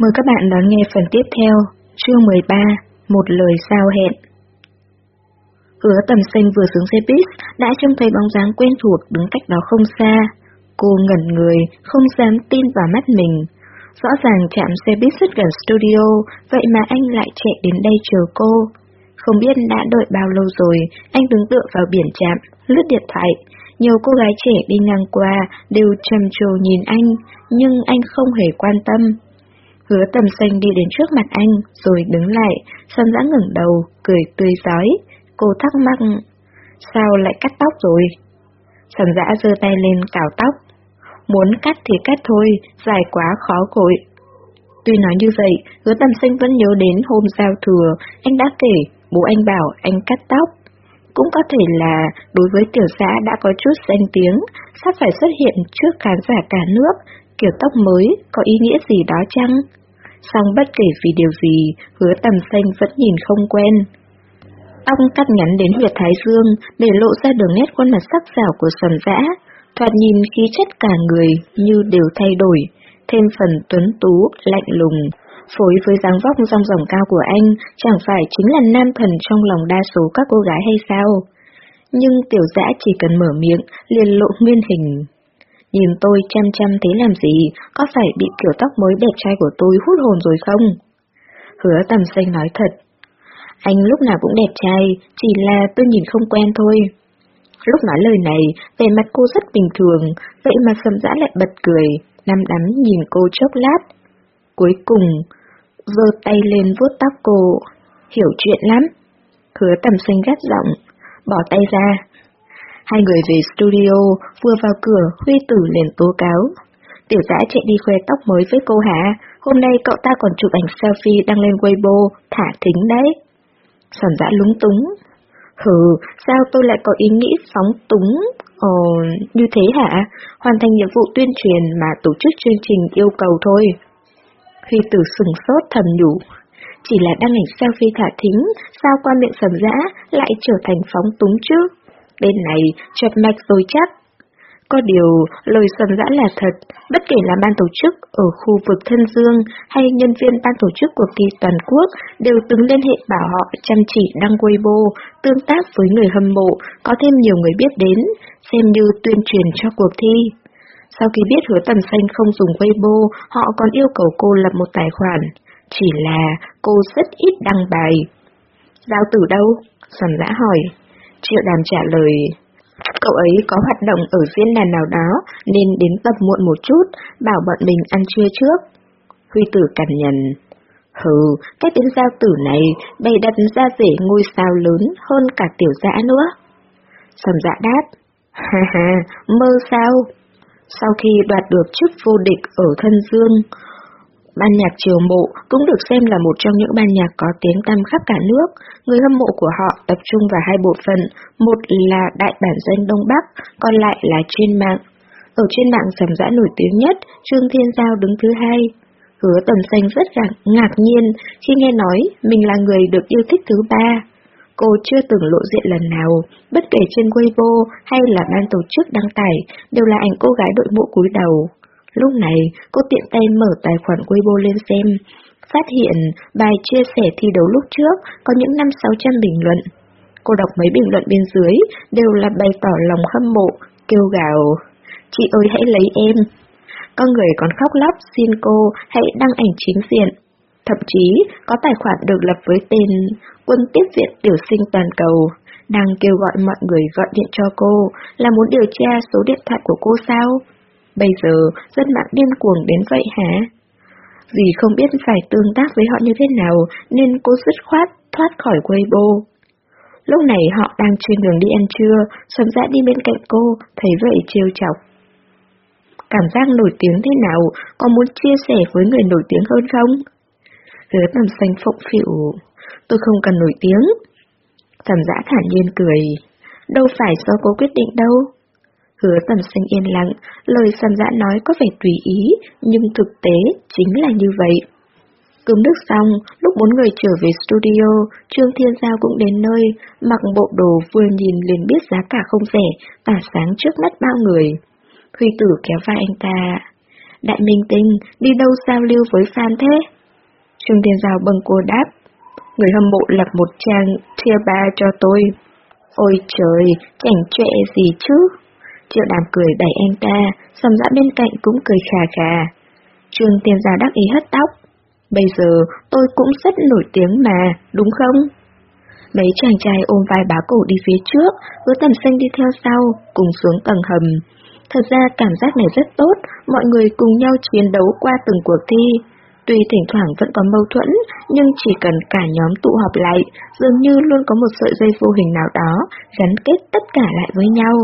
Mời các bạn đón nghe phần tiếp theo, chương 13, Một lời sao hẹn. Hứa tầm xanh vừa xuống xe buýt, đã trông thấy bóng dáng quen thuộc đứng cách đó không xa. Cô ngẩn người, không dám tin vào mắt mình. Rõ ràng chạm xe buýt rất gần studio, vậy mà anh lại chạy đến đây chờ cô. Không biết đã đợi bao lâu rồi, anh đứng tựa vào biển chạm, lướt điện thoại. Nhiều cô gái trẻ đi ngang qua đều trầm trồ nhìn anh, nhưng anh không hề quan tâm. Hứa tầm xanh đi đến trước mặt anh, rồi đứng lại, sân dã ngẩng đầu, cười tươi giói. Cô thắc mắc, sao lại cắt tóc rồi? Sầm dã giơ tay lên cào tóc. Muốn cắt thì cắt thôi, dài quá khó cội. Tuy nói như vậy, hứa tầm sinh vẫn nhớ đến hôm giao thừa, anh đã kể, bố anh bảo anh cắt tóc. Cũng có thể là đối với tiểu xã đã có chút danh tiếng, sắp phải xuất hiện trước khán giả cả nước, kiểu tóc mới có ý nghĩa gì đó chăng? Xong bất kể vì điều gì, hứa tầm xanh vẫn nhìn không quen. ông cắt ngắn đến huyệt thái dương để lộ ra đường nét khuôn mặt sắc sảo của sầm dã, thoạt nhìn khí chất cả người như đều thay đổi, thêm phần tuấn tú, lạnh lùng. Phối với dáng vóc rong ròng cao của anh, chẳng phải chính là nam thần trong lòng đa số các cô gái hay sao? Nhưng tiểu dã chỉ cần mở miệng, liền lộ nguyên hình. Nhìn tôi chăm chăm thế làm gì, có phải bị kiểu tóc mới đẹp trai của tôi hút hồn rồi không? Hứa tầm xanh nói thật. Anh lúc nào cũng đẹp trai, chỉ là tôi nhìn không quen thôi. Lúc nói lời này, vẻ mặt cô rất bình thường, vậy mà sầm dã lại bật cười, nằm đắm nhìn cô chốc lát. Cuối cùng, giơ tay lên vuốt tóc cô, hiểu chuyện lắm. Hứa tầm xanh gắt giọng, bỏ tay ra. Hai người về studio, vừa vào cửa, Huy Tử liền tố cáo. Tiểu giã chạy đi khoe tóc mới với cô hả? Hôm nay cậu ta còn chụp ảnh selfie đăng lên Weibo, thả thính đấy. Sầm dã lúng túng, Hừ, sao tôi lại có ý nghĩ phóng túng? Ồ, như thế hả? Hoàn thành nhiệm vụ tuyên truyền mà tổ chức chương trình yêu cầu thôi. huy tử sừng sốt thầm nhủ, chỉ là đăng ảnh selfie thả thính, sao qua miệng sầm dã lại trở thành phóng túng chứ? Bên này, chập mạch rồi chắc. Có điều, lời sầm dã là thật, bất kể là ban tổ chức ở khu vực Thân Dương hay nhân viên ban tổ chức cuộc thi toàn quốc đều từng liên hệ bảo họ chăm chỉ đăng Weibo, tương tác với người hâm mộ, có thêm nhiều người biết đến, xem như tuyên truyền cho cuộc thi. Sau khi biết hứa tầm xanh không dùng Weibo, họ còn yêu cầu cô lập một tài khoản. Chỉ là cô rất ít đăng bài. Giao tử đâu? Sầm dã hỏi. Triệu đàm trả lời, Cậu ấy có hoạt động ở diễn đàn nào đó nên đến tập muộn một chút, bảo bọn mình ăn trưa trước. Huy tử cằn nhằn. Hừ, cái tiếng giao tử này bày đặt ra rể ngôi sao lớn hơn cả tiểu dã nữa. Sầm dạ đáp. Ha ha, mơ sao? Sau khi đoạt được chức vô địch ở Thân Dương, Ban nhạc Triều Mộ cũng được xem là một trong những ban nhạc có tiếng tăm khắp cả nước. Người hâm mộ của họ tập trung vào hai bộ phận, một là đại bản doanh Đông Bắc, còn lại là trên mạng. Ở trên mạng sầm dã nổi tiếng nhất, Trương Thiên Giao đứng thứ hai. Hứa tầm xanh rất ngạc nhiên khi nghe nói mình là người được yêu thích thứ ba. Cô chưa từng lộ diện lần nào, bất kể trên Weibo hay là ban tổ chức đăng tải, đều là ảnh cô gái đội mũ cúi đầu. Lúc này, cô tiện tay mở tài khoản Weibo lên xem, phát hiện bài chia sẻ thi đấu lúc trước có những năm 600 bình luận. Cô đọc mấy bình luận bên dưới đều là bày tỏ lòng hâm mộ, kêu gào, chị ơi hãy lấy em. Có người còn khóc lóc xin cô hãy đăng ảnh chính diện. Thậm chí có tài khoản được lập với tên Quân tiếp viện tiểu sinh toàn cầu, đang kêu gọi mọi người gọi điện cho cô là muốn điều tra số điện thoại của cô sao? Bây giờ, dân mạng điên cuồng đến vậy hả? Vì không biết phải tương tác với họ như thế nào, nên cô dứt khoát thoát khỏi Weibo. Lúc này họ đang trên đường đi ăn trưa, Sầm Dã đi bên cạnh cô, thấy vậy trêu chọc. Cảm giác nổi tiếng thế nào, có muốn chia sẻ với người nổi tiếng hơn không? Hứa tầm xanh phụng phịu, tôi không cần nổi tiếng. Sầm Dã thản nhiên cười, đâu phải do cô quyết định đâu. Hứa tầm xanh yên lặng, lời sầm dã dạ nói có vẻ tùy ý, nhưng thực tế chính là như vậy. Cơm nước xong, lúc bốn người trở về studio, Trương Thiên Giao cũng đến nơi, mặc bộ đồ vừa nhìn liền biết giá cả không rẻ, tỏa sáng trước mắt bao người. Huy tử kéo vai anh ta. đại minh tinh, đi đâu giao lưu với fan thế? Trương Thiên Giao bâng cô đáp, người hâm mộ lập một trang tier ba cho tôi. Ôi trời, chẳng trệ gì chứ? Triệu đàm cười đẩy anh ta, sầm dã bên cạnh cũng cười khà khà. Trương Thiên gia đắc ý hất tóc. Bây giờ tôi cũng rất nổi tiếng mà, đúng không? Mấy chàng trai ôm vai bá cổ đi phía trước, hứa tầm xanh đi theo sau, cùng xuống tầng hầm. Thật ra cảm giác này rất tốt, mọi người cùng nhau chiến đấu qua từng cuộc thi. Tuy thỉnh thoảng vẫn có mâu thuẫn, nhưng chỉ cần cả nhóm tụ họp lại, dường như luôn có một sợi dây vô hình nào đó, gắn kết tất cả lại với nhau.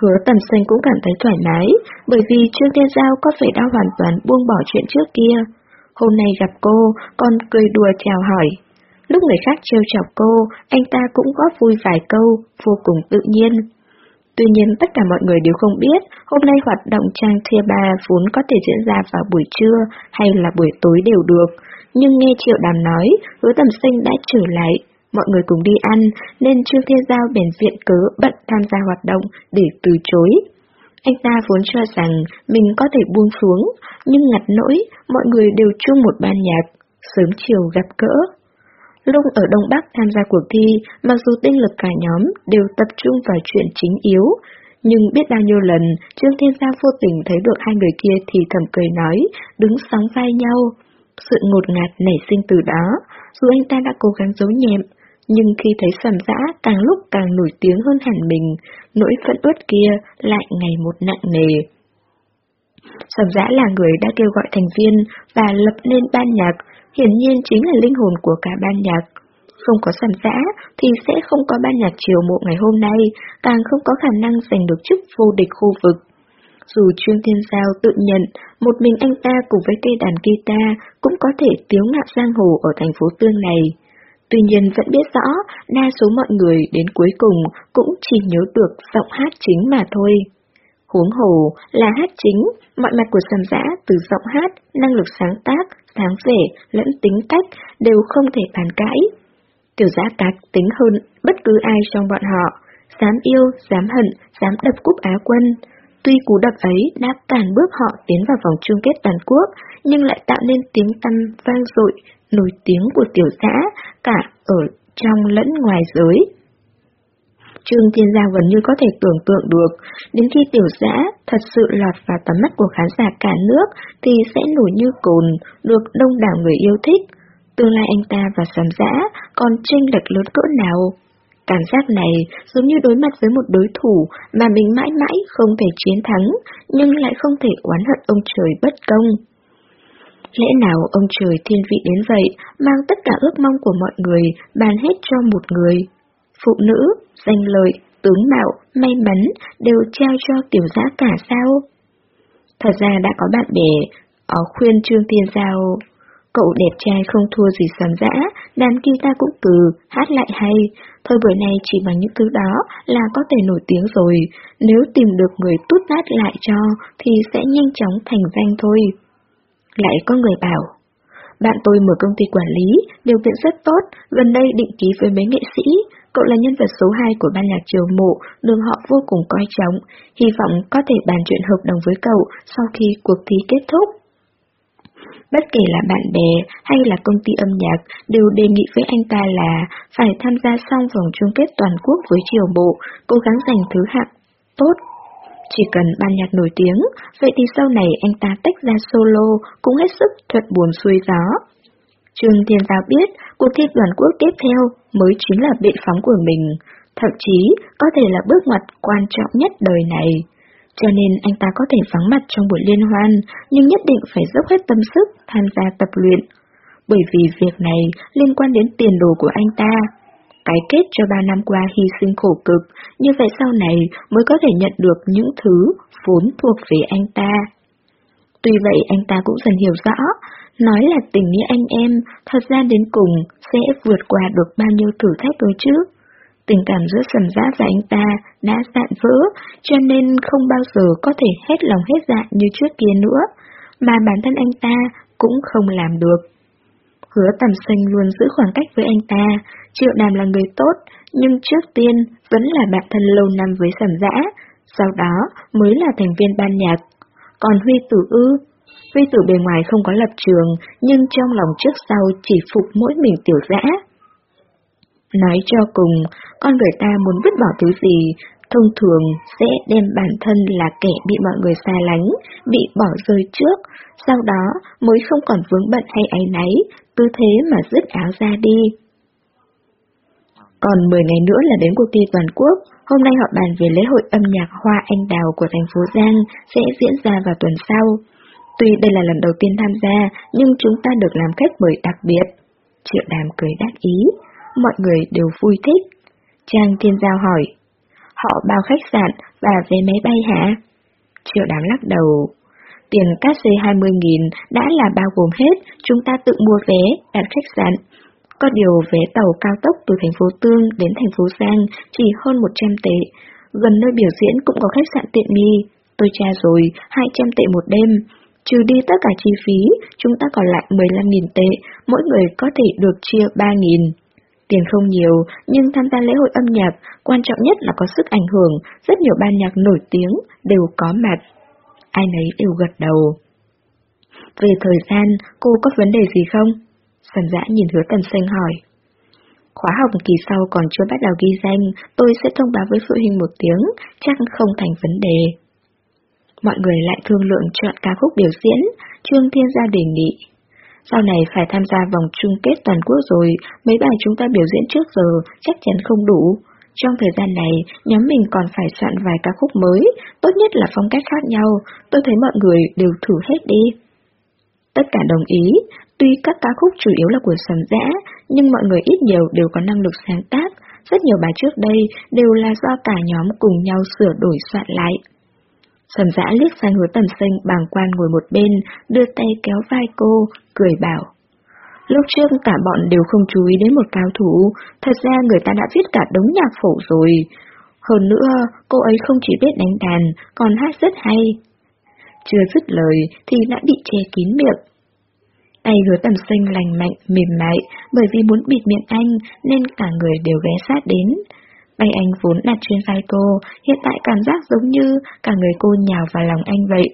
Hứa tầm xanh cũng cảm thấy thoải mái, bởi vì Trương Thiên Giao có vẻ đã hoàn toàn buông bỏ chuyện trước kia. Hôm nay gặp cô, còn cười đùa chào hỏi. Lúc người khác trêu chọc cô, anh ta cũng góp vui vài câu, vô cùng tự nhiên. Tuy nhiên tất cả mọi người đều không biết, hôm nay hoạt động trang thia ba vốn có thể diễn ra vào buổi trưa hay là buổi tối đều được. Nhưng nghe Triệu Đàm nói, hứa tầm sinh đã trở lại, mọi người cùng đi ăn, nên Trương Thiên Giao bèn viện cớ bận tham gia hoạt động để từ chối. Anh ta vốn cho rằng mình có thể buông xuống, nhưng ngặt nỗi, mọi người đều chung một ban nhạc, sớm chiều gặp cỡ. Lung ở Đông Bắc tham gia cuộc thi, mặc dù tinh lực cả nhóm đều tập trung vào chuyện chính yếu, nhưng biết bao nhiêu lần, Trương Thiên giao vô tình thấy được hai người kia thì thầm cười nói, đứng sóng vai nhau. Sự ngột ngạt nảy sinh từ đó, dù anh ta đã cố gắng giấu nhẹm, nhưng khi thấy sầm dã càng lúc càng nổi tiếng hơn hẳn mình, nỗi phẫn uất kia lại ngày một nặng nề. Sầm dã là người đã kêu gọi thành viên và lập nên ban nhạc, hiển nhiên chính là linh hồn của cả ban nhạc. Không có sầm dã thì sẽ không có ban nhạc chiều mộ ngày hôm nay, càng không có khả năng giành được chức vô địch khu vực. Dù Trương Thiên Giao tự nhận, một mình anh ta cùng với cây đàn guitar cũng có thể tiếu ngạo giang hồ ở thành phố Tương này. Tuy nhiên vẫn biết rõ, đa số mọi người đến cuối cùng cũng chỉ nhớ được giọng hát chính mà thôi. Huống hồ là hát chính, mọi mặt của sầm giã từ giọng hát, năng lực sáng tác, sáng vẻ, lẫn tính cách đều không thể bàn cãi. Tiểu giã cá tính hơn bất cứ ai trong bọn họ, dám yêu, dám hận, dám đập cúp Á quân. Tuy cú đập ấy đã cản bước họ tiến vào vòng chung kết toàn quốc, nhưng lại tạo nên tiếng tăm vang dội, nổi tiếng của tiểu xã cả ở trong lẫn ngoài giới. Trương Thiên Giao gần như có thể tưởng tượng được, đến khi tiểu giã thật sự lọt vào tầm mắt của khán giả cả nước thì sẽ nổi như cồn, được đông đảo người yêu thích. Tương lai anh ta và sầm giã còn tranh lệch lớn cỡ nào? Cảm giác này giống như đối mặt với một đối thủ mà mình mãi mãi không thể chiến thắng, nhưng lại không thể oán hận ông trời bất công. Lẽ nào ông trời thiên vị đến vậy, mang tất cả ước mong của mọi người, bàn hết cho một người? Phụ nữ, danh lợi, tướng mạo, may mắn đều trao cho tiểu giã cả sao? Thật ra đã có bạn bè, ở khuyên Trương Tiên Giao, cậu đẹp trai không thua gì sầm dã, đàn ta cũng từ, hát lại hay, thôi buổi này chỉ bằng những thứ đó là có thể nổi tiếng rồi, nếu tìm được người tút nát lại cho thì sẽ nhanh chóng thành danh thôi. Lại có người bảo, bạn tôi mở công ty quản lý, điều kiện rất tốt, gần đây định ký với mấy nghệ sĩ, cậu là nhân vật số 2 của ban nhạc triều mộ, đường họ vô cùng coi trọng, hy vọng có thể bàn chuyện hợp đồng với cậu sau khi cuộc thi kết thúc. Bất kể là bạn bè hay là công ty âm nhạc đều đề nghị với anh ta là phải tham gia xong vòng chung kết toàn quốc với triều bộ, cố gắng giành thứ hạng tốt chỉ cần ban nhạc nổi tiếng, vậy thì sau này anh ta tách ra solo cũng hết sức thuận buồn xuôi gió. Trương Thiên Giao biết cuộc thi toàn quốc tiếp theo mới chính là bệ phóng của mình, thậm chí có thể là bước ngoặt quan trọng nhất đời này. Cho nên anh ta có thể vắng mặt trong buổi liên hoan, nhưng nhất định phải dốc hết tâm sức tham gia tập luyện. Bởi vì việc này liên quan đến tiền đồ của anh ta, cái kết cho ba năm qua hy sinh khổ cực, như vậy sau này mới có thể nhận được những thứ vốn thuộc về anh ta. Tuy vậy anh ta cũng dần hiểu rõ, nói là tình nghĩa anh em, thật ra đến cùng sẽ vượt qua được bao nhiêu thử thách cơ chứ. Tình cảm giữa sầm giã và anh ta đã sạn vỡ, cho nên không bao giờ có thể hết lòng hết dạ như trước kia nữa, mà bản thân anh ta cũng không làm được. Hứa tầm xanh luôn giữ khoảng cách với anh ta, Triệu Đàm là người tốt, nhưng trước tiên vẫn là bạn thân lâu năm với sầm dã, sau đó mới là thành viên ban nhạc. Còn Huy Tử ư? Huy Tử bề ngoài không có lập trường, nhưng trong lòng trước sau chỉ phục mỗi mình tiểu dã. Nói cho cùng, con người ta muốn vứt bỏ thứ gì, thông thường sẽ đem bản thân là kẻ bị mọi người xa lánh, bị bỏ rơi trước, sau đó mới không còn vướng bận hay áy náy, tư thế mà dứt áo ra đi. Còn 10 ngày nữa là đến cuộc thi toàn quốc, hôm nay họ bàn về lễ hội âm nhạc Hoa Anh Đào của thành phố Giang sẽ diễn ra vào tuần sau. Tuy đây là lần đầu tiên tham gia, nhưng chúng ta được làm khách mời đặc biệt. Triệu đàm cười đắc ý, mọi người đều vui thích. Trang Thiên Giao hỏi, họ bao khách sạn và vé máy bay hả? Triệu đàm lắc đầu. Tiền cát xê 20.000 đã là bao gồm hết, chúng ta tự mua vé, đặt khách sạn. Có điều vé tàu cao tốc từ thành phố Tương đến thành phố Giang chỉ hơn 100 tệ. Gần nơi biểu diễn cũng có khách sạn tiện nghi. Tôi tra rồi, 200 tệ một đêm. Trừ đi tất cả chi phí, chúng ta còn lại 15.000 tệ, mỗi người có thể được chia 3.000. Tiền không nhiều, nhưng tham gia lễ hội âm nhạc, quan trọng nhất là có sức ảnh hưởng, rất nhiều ban nhạc nổi tiếng đều có mặt. Ai nấy đều gật đầu. Về thời gian, cô có vấn đề gì không? Sầm dã nhìn hứa tần xanh hỏi. Khóa học kỳ sau còn chưa bắt đầu ghi danh, tôi sẽ thông báo với phụ huynh một tiếng, chắc không thành vấn đề. Mọi người lại thương lượng chọn ca khúc biểu diễn, Trương Thiên Gia đề nghị. Sau này phải tham gia vòng chung kết toàn quốc rồi, mấy bài chúng ta biểu diễn trước giờ chắc chắn không đủ. Trong thời gian này, nhóm mình còn phải soạn vài ca khúc mới, tốt nhất là phong cách khác nhau, tôi thấy mọi người đều thử hết đi. Tất cả đồng ý, tuy các ca khúc chủ yếu là của sầm dã, nhưng mọi người ít nhiều đều có năng lực sáng tác, rất nhiều bài trước đây đều là do cả nhóm cùng nhau sửa đổi soạn lại. Sầm dã liếc sang hứa tầm sinh bàng quan ngồi một bên, đưa tay kéo vai cô, cười bảo. Lúc trước cả bọn đều không chú ý đến một cao thủ, thật ra người ta đã viết cả đống nhạc phổ rồi. Hơn nữa, cô ấy không chỉ biết đánh đàn, còn hát rất hay. Chưa dứt lời thì đã bị che kín miệng. Tay hứa tầm sinh lành mạnh, mềm mại, bởi vì muốn bịt miệng anh nên cả người đều ghé sát đến. Tay anh vốn đặt trên vai cô, hiện tại cảm giác giống như cả người cô nhào vào lòng anh vậy.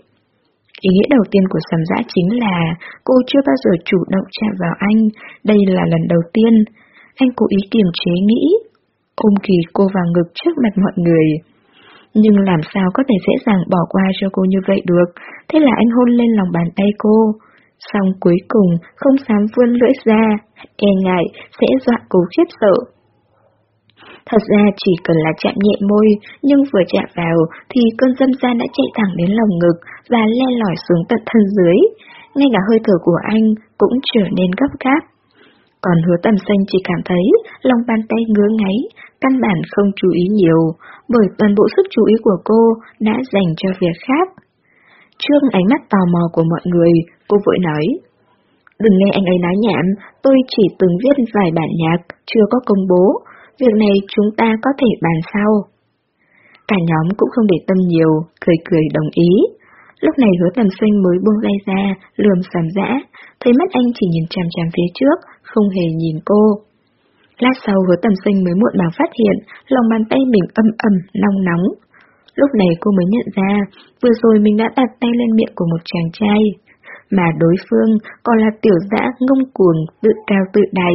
Ý nghĩa đầu tiên của sầm dã chính là cô chưa bao giờ chủ động chạm vào anh, đây là lần đầu tiên. Anh cố ý kiềm chế nghĩ, ôm kỳ cô vào ngực trước mặt mọi người. Nhưng làm sao có thể dễ dàng bỏ qua cho cô như vậy được, thế là anh hôn lên lòng bàn tay cô. Xong cuối cùng không dám vươn lưỡi ra, e ngại sẽ dọa cô khiếp sợ. Thật ra chỉ cần là chạm nhẹ môi, nhưng vừa chạm vào thì cơn dâm gian đã chạy thẳng đến lòng ngực và le lỏi xuống tận thân dưới. Ngay cả hơi thở của anh cũng trở nên gấp gáp. Còn hứa tầm xanh chỉ cảm thấy lòng bàn tay ngứa ngáy, căn bản không chú ý nhiều, bởi toàn bộ sức chú ý của cô đã dành cho việc khác. Trương ánh mắt tò mò của mọi người, cô vội nói. Đừng nghe anh ấy nói nhảm, tôi chỉ từng viết vài bản nhạc, chưa có công bố, Việc này chúng ta có thể bàn sau. Cả nhóm cũng không để tâm nhiều, cười cười đồng ý. Lúc này hứa tầm sinh mới buông tay ra, lườm sầm dã, thấy mắt anh chỉ nhìn chằm chằm phía trước, không hề nhìn cô. Lát sau hứa tầm sinh mới muộn màng phát hiện, lòng bàn tay mình âm ầm, nóng nóng. Lúc này cô mới nhận ra, vừa rồi mình đã đặt tay lên miệng của một chàng trai, mà đối phương còn là tiểu dã ngông cuồng, tự cao tự đại.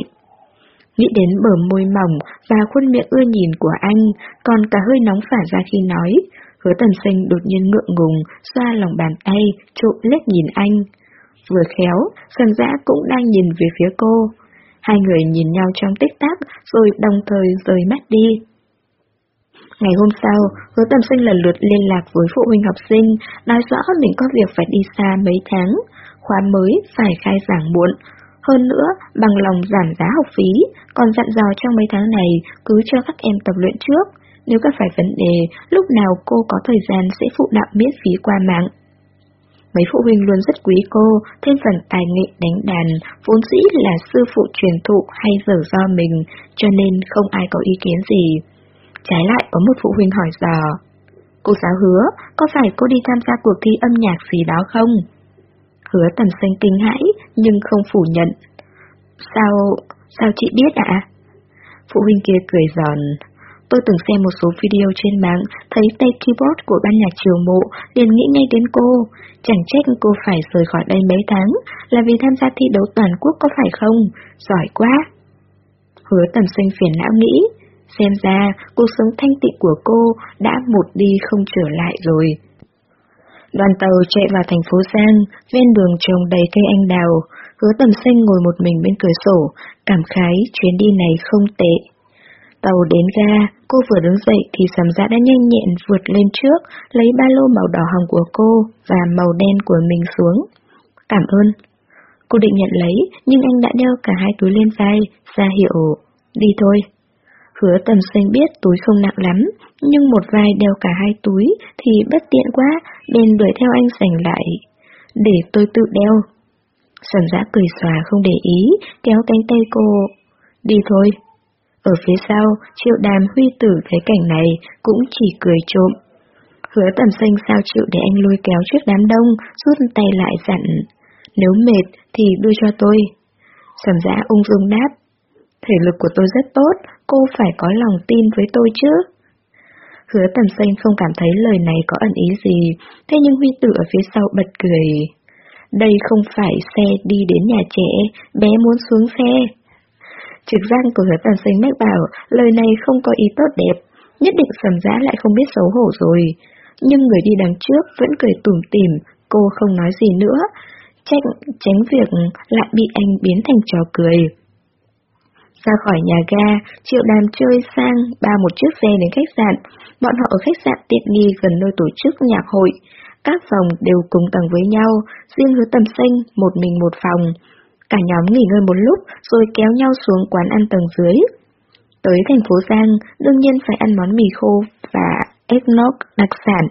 Nghĩ đến bờ môi mỏng và khuôn miệng ưa nhìn của anh, còn cả hơi nóng phả ra khi nói, hứa tần sinh đột nhiên ngượng ngùng, xoa lòng bàn tay, trộm lết nhìn anh. Vừa khéo, sần Giã cũng đang nhìn về phía cô. Hai người nhìn nhau trong tích tắc, rồi đồng thời rời mắt đi. Ngày hôm sau, hứa tầm sinh lần lượt liên lạc với phụ huynh học sinh, nói rõ mình có việc phải đi xa mấy tháng, khóa mới phải khai giảng muộn, hơn nữa, bằng lòng giảm giá học phí, còn dặn dò trong mấy tháng này cứ cho các em tập luyện trước. Nếu có phải vấn đề, lúc nào cô có thời gian sẽ phụ đạo miễn phí qua mạng. Mấy phụ huynh luôn rất quý cô, thêm phần tài nghệ đánh đàn, vốn dĩ là sư phụ truyền thụ hay dở do mình, cho nên không ai có ý kiến gì. Trái lại có một phụ huynh hỏi dò. Cô giáo hứa, có phải cô đi tham gia cuộc thi âm nhạc gì đó không? Hứa tầm xanh kinh hãi, nhưng không phủ nhận. Sao, sao chị biết ạ? Phụ huynh kia cười giòn. Tôi từng xem một số video trên mạng, thấy tay keyboard của ban nhạc triều mộ, liền nghĩ ngay đến cô. Chẳng trách cô phải rời khỏi đây mấy tháng, là vì tham gia thi đấu toàn quốc có phải không? Giỏi quá! Hứa tầm xanh phiền não nghĩ, xem ra cuộc sống thanh tịnh của cô đã một đi không trở lại rồi. Đoàn tàu chạy vào thành phố Giang, ven đường trồng đầy cây anh đào, hứa tầm xanh ngồi một mình bên cửa sổ, cảm khái chuyến đi này không tệ. Tàu đến ga, cô vừa đứng dậy thì sầm dã đã nhanh nhẹn vượt lên trước, lấy ba lô màu đỏ hồng của cô và màu đen của mình xuống. Cảm ơn. Cô định nhận lấy, nhưng anh đã đeo cả hai túi lên vai, ra hiệu, đi thôi. Hứa tầm xanh biết túi không nặng lắm, nhưng một vai đeo cả hai túi thì bất tiện quá, bèn đuổi theo anh giành lại. Để tôi tự đeo. Sầm giã cười xòa không để ý, kéo cánh tay cô. Đi thôi. Ở phía sau, triệu đàm huy tử thấy cảnh này cũng chỉ cười trộm. Hứa tầm xanh sao chịu để anh lôi kéo trước đám đông, rút tay lại dặn. Nếu mệt thì đưa cho tôi. Sầm giã ung dung đáp. Thể lực của tôi rất tốt, cô phải có lòng tin với tôi chứ. Hứa tầm xanh không cảm thấy lời này có ẩn ý gì, thế nhưng Huy Tử ở phía sau bật cười. Đây không phải xe đi đến nhà trẻ, bé muốn xuống xe. Trực giác của hứa tầm xanh mách bảo, lời này không có ý tốt đẹp, nhất định sầm giá lại không biết xấu hổ rồi. Nhưng người đi đằng trước vẫn cười tủm tỉm, cô không nói gì nữa, tránh, tránh việc lại bị anh biến thành trò cười. Ra khỏi nhà ga, Triệu Đàm chơi sang ba một chiếc xe đến khách sạn. Bọn họ ở khách sạn tiện nghi gần nơi tổ chức nhạc hội. Các phòng đều cùng tầng với nhau, riêng hứa tầm xanh một mình một phòng. Cả nhóm nghỉ ngơi một lúc rồi kéo nhau xuống quán ăn tầng dưới. Tới thành phố Giang, đương nhiên phải ăn món mì khô và eggnog đặc sản.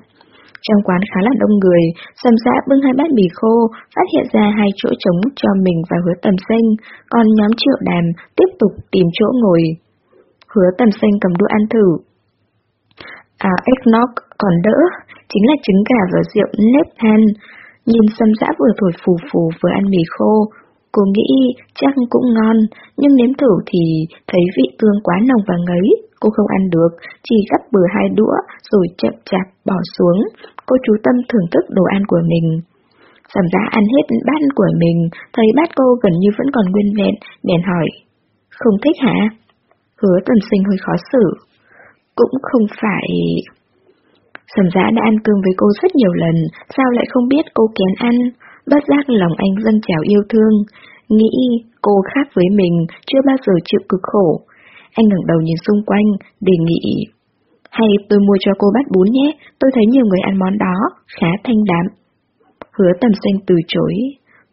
Trong quán khá là đông người, sầm dã bưng hai bát mì khô, phát hiện ra hai chỗ trống cho mình và hứa tầm xanh, còn nhóm triệu đàm tiếp tục tìm chỗ ngồi. Hứa tầm xanh cầm đũa ăn thử. À, eggnog còn đỡ, chính là trứng gà và rượu nếp hen Nhìn sầm dã vừa thổi phù phù vừa ăn mì khô, cô nghĩ chắc cũng ngon, nhưng nếm thử thì thấy vị tương quá nồng và ngấy, cô không ăn được, chỉ gắp bừa hai đũa rồi chậm chạp bỏ xuống, cô chú tâm thưởng thức đồ ăn của mình. Sầm giá ăn hết bát của mình, thấy bát cô gần như vẫn còn nguyên vẹn, bèn hỏi. Không thích hả? Hứa tuần sinh hơi khó xử. Cũng không phải... Sầm giá đã ăn cơm với cô rất nhiều lần, sao lại không biết cô kén ăn? Bất giác lòng anh dâng trào yêu thương, nghĩ cô khác với mình, chưa bao giờ chịu cực khổ. Anh ngẩng đầu nhìn xung quanh, đề nghị. Hay tôi mua cho cô bát bún nhé, tôi thấy nhiều người ăn món đó, khá thanh đạm. Hứa tầm xanh từ chối,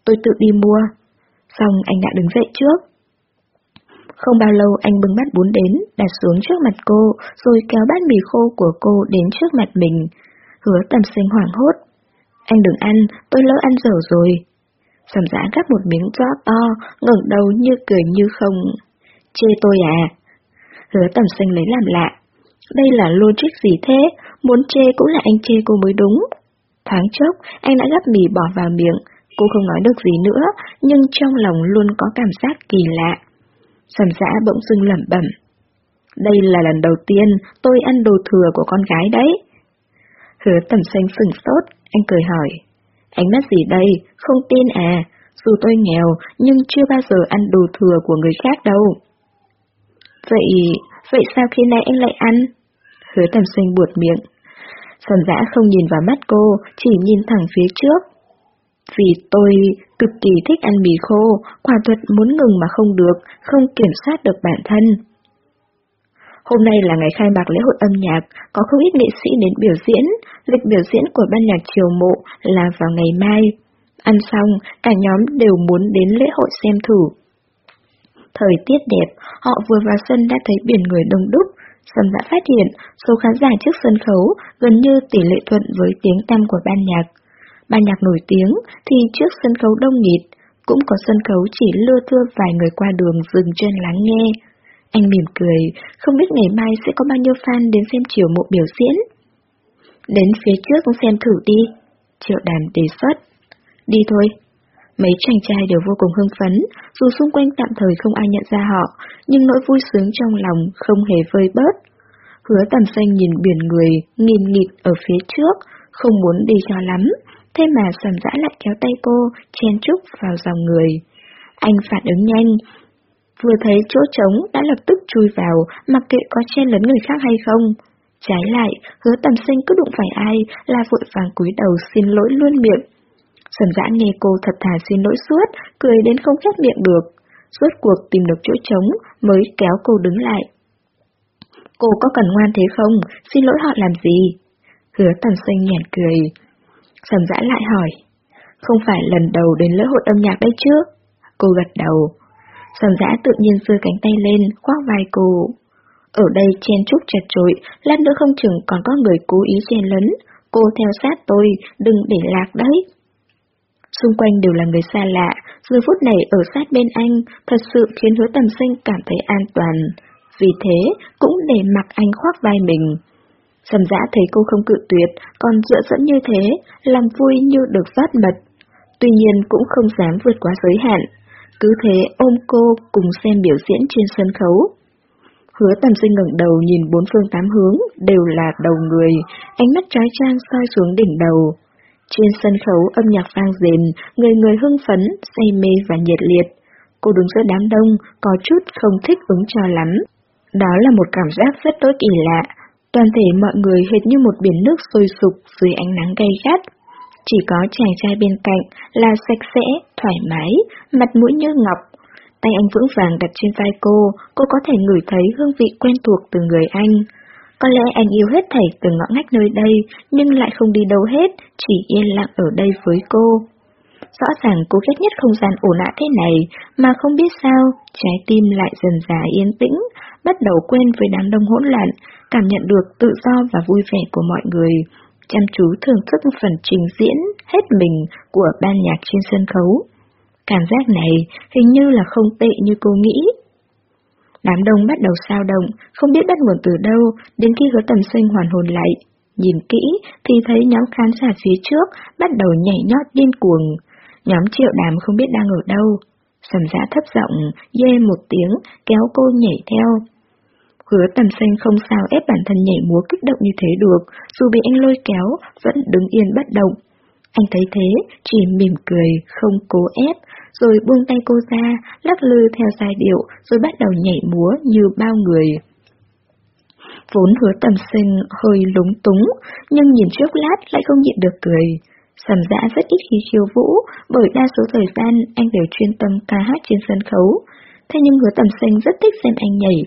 tôi tự đi mua. Xong anh đã đứng dậy trước. Không bao lâu anh bưng bát bún đến, đặt xuống trước mặt cô, rồi kéo bát mì khô của cô đến trước mặt mình. Hứa tầm xanh hoảng hốt. Anh đừng ăn, tôi lỡ ăn dở rồi. Sầm giã gắp một miếng rõ to, ngẩng đầu như cười như không. Chê tôi à? Hứa tầm xanh lấy làm lạ. Đây là logic gì thế? Muốn chê cũng là anh chê cô mới đúng. Thoáng chốc, anh đã gắp mì bỏ vào miệng. Cô không nói được gì nữa, nhưng trong lòng luôn có cảm giác kỳ lạ. Sầm giã bỗng dưng lẩm bẩm. Đây là lần đầu tiên tôi ăn đồ thừa của con gái đấy. Hứa tầm xanh sừng sốt, anh cười hỏi. Ánh mắt gì đây, không tin à, dù tôi nghèo nhưng chưa bao giờ ăn đồ thừa của người khác đâu. Vậy, vậy sao khi nay anh lại ăn? Hứa tầm xanh buột miệng. Sầm dã không nhìn vào mắt cô, chỉ nhìn thẳng phía trước. Vì tôi cực kỳ thích ăn mì khô, quả thuật muốn ngừng mà không được, không kiểm soát được bản thân. Hôm nay là ngày khai mạc lễ hội âm nhạc, có không ít nghệ sĩ đến biểu diễn, lịch biểu diễn của ban nhạc triều mộ là vào ngày mai. Ăn xong, cả nhóm đều muốn đến lễ hội xem thử. Thời tiết đẹp, họ vừa vào sân đã thấy biển người đông đúc. Sầm đã phát hiện số khán giả trước sân khấu gần như tỷ lệ thuận với tiếng tăm của ban nhạc. Ban nhạc nổi tiếng thì trước sân khấu đông nghịt, cũng có sân khấu chỉ lưa thưa vài người qua đường dừng chân lắng nghe. Anh mỉm cười, không biết ngày mai sẽ có bao nhiêu fan đến xem chiều mộ biểu diễn. Đến phía trước xem thử đi. Triệu đàm đề xuất. Đi thôi. Mấy chàng trai đều vô cùng hưng phấn, dù xung quanh tạm thời không ai nhận ra họ, nhưng nỗi vui sướng trong lòng không hề vơi bớt. Hứa tầm xanh nhìn biển người, nghìn nghịt ở phía trước, không muốn đi cho lắm, thế mà sầm dã lại kéo tay cô, chen chúc vào dòng người. Anh phản ứng nhanh, vừa thấy chỗ trống đã lập tức chui vào, mặc kệ có chen lấn người khác hay không. Trái lại, hứa tầm sinh cứ đụng phải ai là vội vàng cúi đầu xin lỗi luôn miệng. Tần dã nghe cô thật thà xin lỗi suốt, cười đến không khép miệng được. Suốt cuộc tìm được chỗ trống mới kéo cô đứng lại. Cô có cần ngoan thế không? Xin lỗi họ làm gì? Hứa tần xanh nhàn cười. Sầm dã lại hỏi. Không phải lần đầu đến lễ hội âm nhạc đấy chứ? Cô gật đầu. Sầm dã tự nhiên giơ cánh tay lên, khoác vai cô. Ở đây chen chúc chật trội, lát nữa không chừng còn có người cố ý chen lấn. Cô theo sát tôi, đừng để lạc đấy. Xung quanh đều là người xa lạ, giờ phút này ở sát bên anh thật sự khiến hứa tầm sinh cảm thấy an toàn. Vì thế, cũng để mặc anh khoác vai mình. Sầm dã thấy cô không cự tuyệt, còn dựa dẫn như thế, làm vui như được phát mật. Tuy nhiên cũng không dám vượt quá giới hạn. Cứ thế ôm cô cùng xem biểu diễn trên sân khấu. Hứa tầm sinh ngẩng đầu nhìn bốn phương tám hướng, đều là đầu người, ánh mắt trái trang soi xuống đỉnh đầu. Trên sân khấu âm nhạc vang dền người người hưng phấn, say mê và nhiệt liệt. Cô đứng giữa đám đông, có chút không thích ứng cho lắm. Đó là một cảm giác rất tốt kỳ lạ. Toàn thể mọi người hệt như một biển nước sôi sục dưới ánh nắng gay gắt. Chỉ có chàng trai bên cạnh là sạch sẽ, thoải mái, mặt mũi như ngọc. Tay anh vững vàng đặt trên vai cô, cô có thể ngửi thấy hương vị quen thuộc từ người anh. Có lẽ anh yêu hết thảy từ ngõ ngách nơi đây, nhưng lại không đi đâu hết, chỉ yên lặng ở đây với cô. Rõ ràng cô ghét nhất không gian ổn ả thế này, mà không biết sao, trái tim lại dần già yên tĩnh, bắt đầu quen với đám đông hỗn loạn, cảm nhận được tự do và vui vẻ của mọi người, chăm chú thưởng thức phần trình diễn hết mình của ban nhạc trên sân khấu. Cảm giác này hình như là không tệ như cô nghĩ. Đám đông bắt đầu sao động, không biết bắt nguồn từ đâu, đến khi hứa tầm sinh hoàn hồn lại. Nhìn kỹ thì thấy nhóm khán giả phía trước bắt đầu nhảy nhót điên cuồng. Nhóm triệu đàm không biết đang ở đâu. Sầm giã thấp giọng, dê một tiếng, kéo cô nhảy theo. Hứa tầm xanh không sao ép bản thân nhảy múa kích động như thế được, dù bị anh lôi kéo, vẫn đứng yên bất động. Anh thấy thế, chỉ mỉm cười, không cố ép, rồi buông tay cô ra, lắc lư theo giai điệu, rồi bắt đầu nhảy múa như bao người. Vốn hứa tầm sinh hơi lúng túng, nhưng nhìn trước lát lại không nhịn được cười. Sầm dã rất ít khi khiêu vũ, bởi đa số thời gian anh đều chuyên tâm ca hát trên sân khấu. Thế nhưng hứa tầm sinh rất thích xem anh nhảy.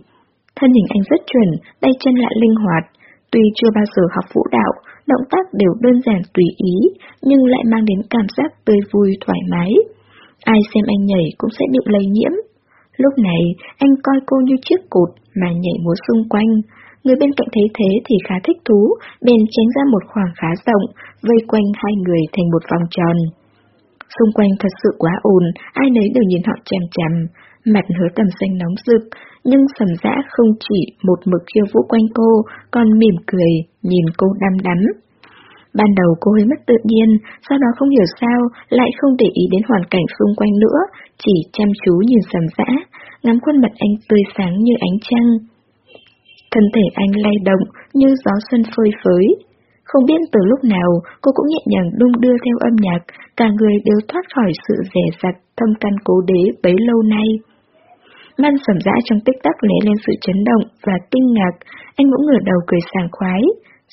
Thân hình anh rất chuẩn, tay chân lại linh hoạt. Tuy chưa bao giờ học vũ đạo, động tác đều đơn giản tùy ý, nhưng lại mang đến cảm giác tươi vui thoải mái. Ai xem anh nhảy cũng sẽ bị lây nhiễm. Lúc này, anh coi cô như chiếc cột mà nhảy múa xung quanh. Người bên cạnh thấy thế thì khá thích thú, bèn tránh ra một khoảng khá rộng, vây quanh hai người thành một vòng tròn. Xung quanh thật sự quá ồn, ai nấy đều nhìn họ chằm chằm, mặt hứa tầm xanh nóng rực, nhưng sầm dã không chỉ một mực khiêu vũ quanh cô, còn mỉm cười, nhìn cô đăm đắm. Ban đầu cô hơi mất tự nhiên, sau đó không hiểu sao, lại không để ý đến hoàn cảnh xung quanh nữa, chỉ chăm chú nhìn sầm dã, ngắm khuôn mặt anh tươi sáng như ánh trăng. Thân thể anh lay động như gió xuân phơi phới. Không biết từ lúc nào, cô cũng nhẹ nhàng đung đưa theo âm nhạc, cả người đều thoát khỏi sự rẻ rặt, thâm căn cố đế bấy lâu nay. Man sầm dã trong tích tắc lé lên sự chấn động và kinh ngạc, anh cũng ngửa đầu cười sảng khoái.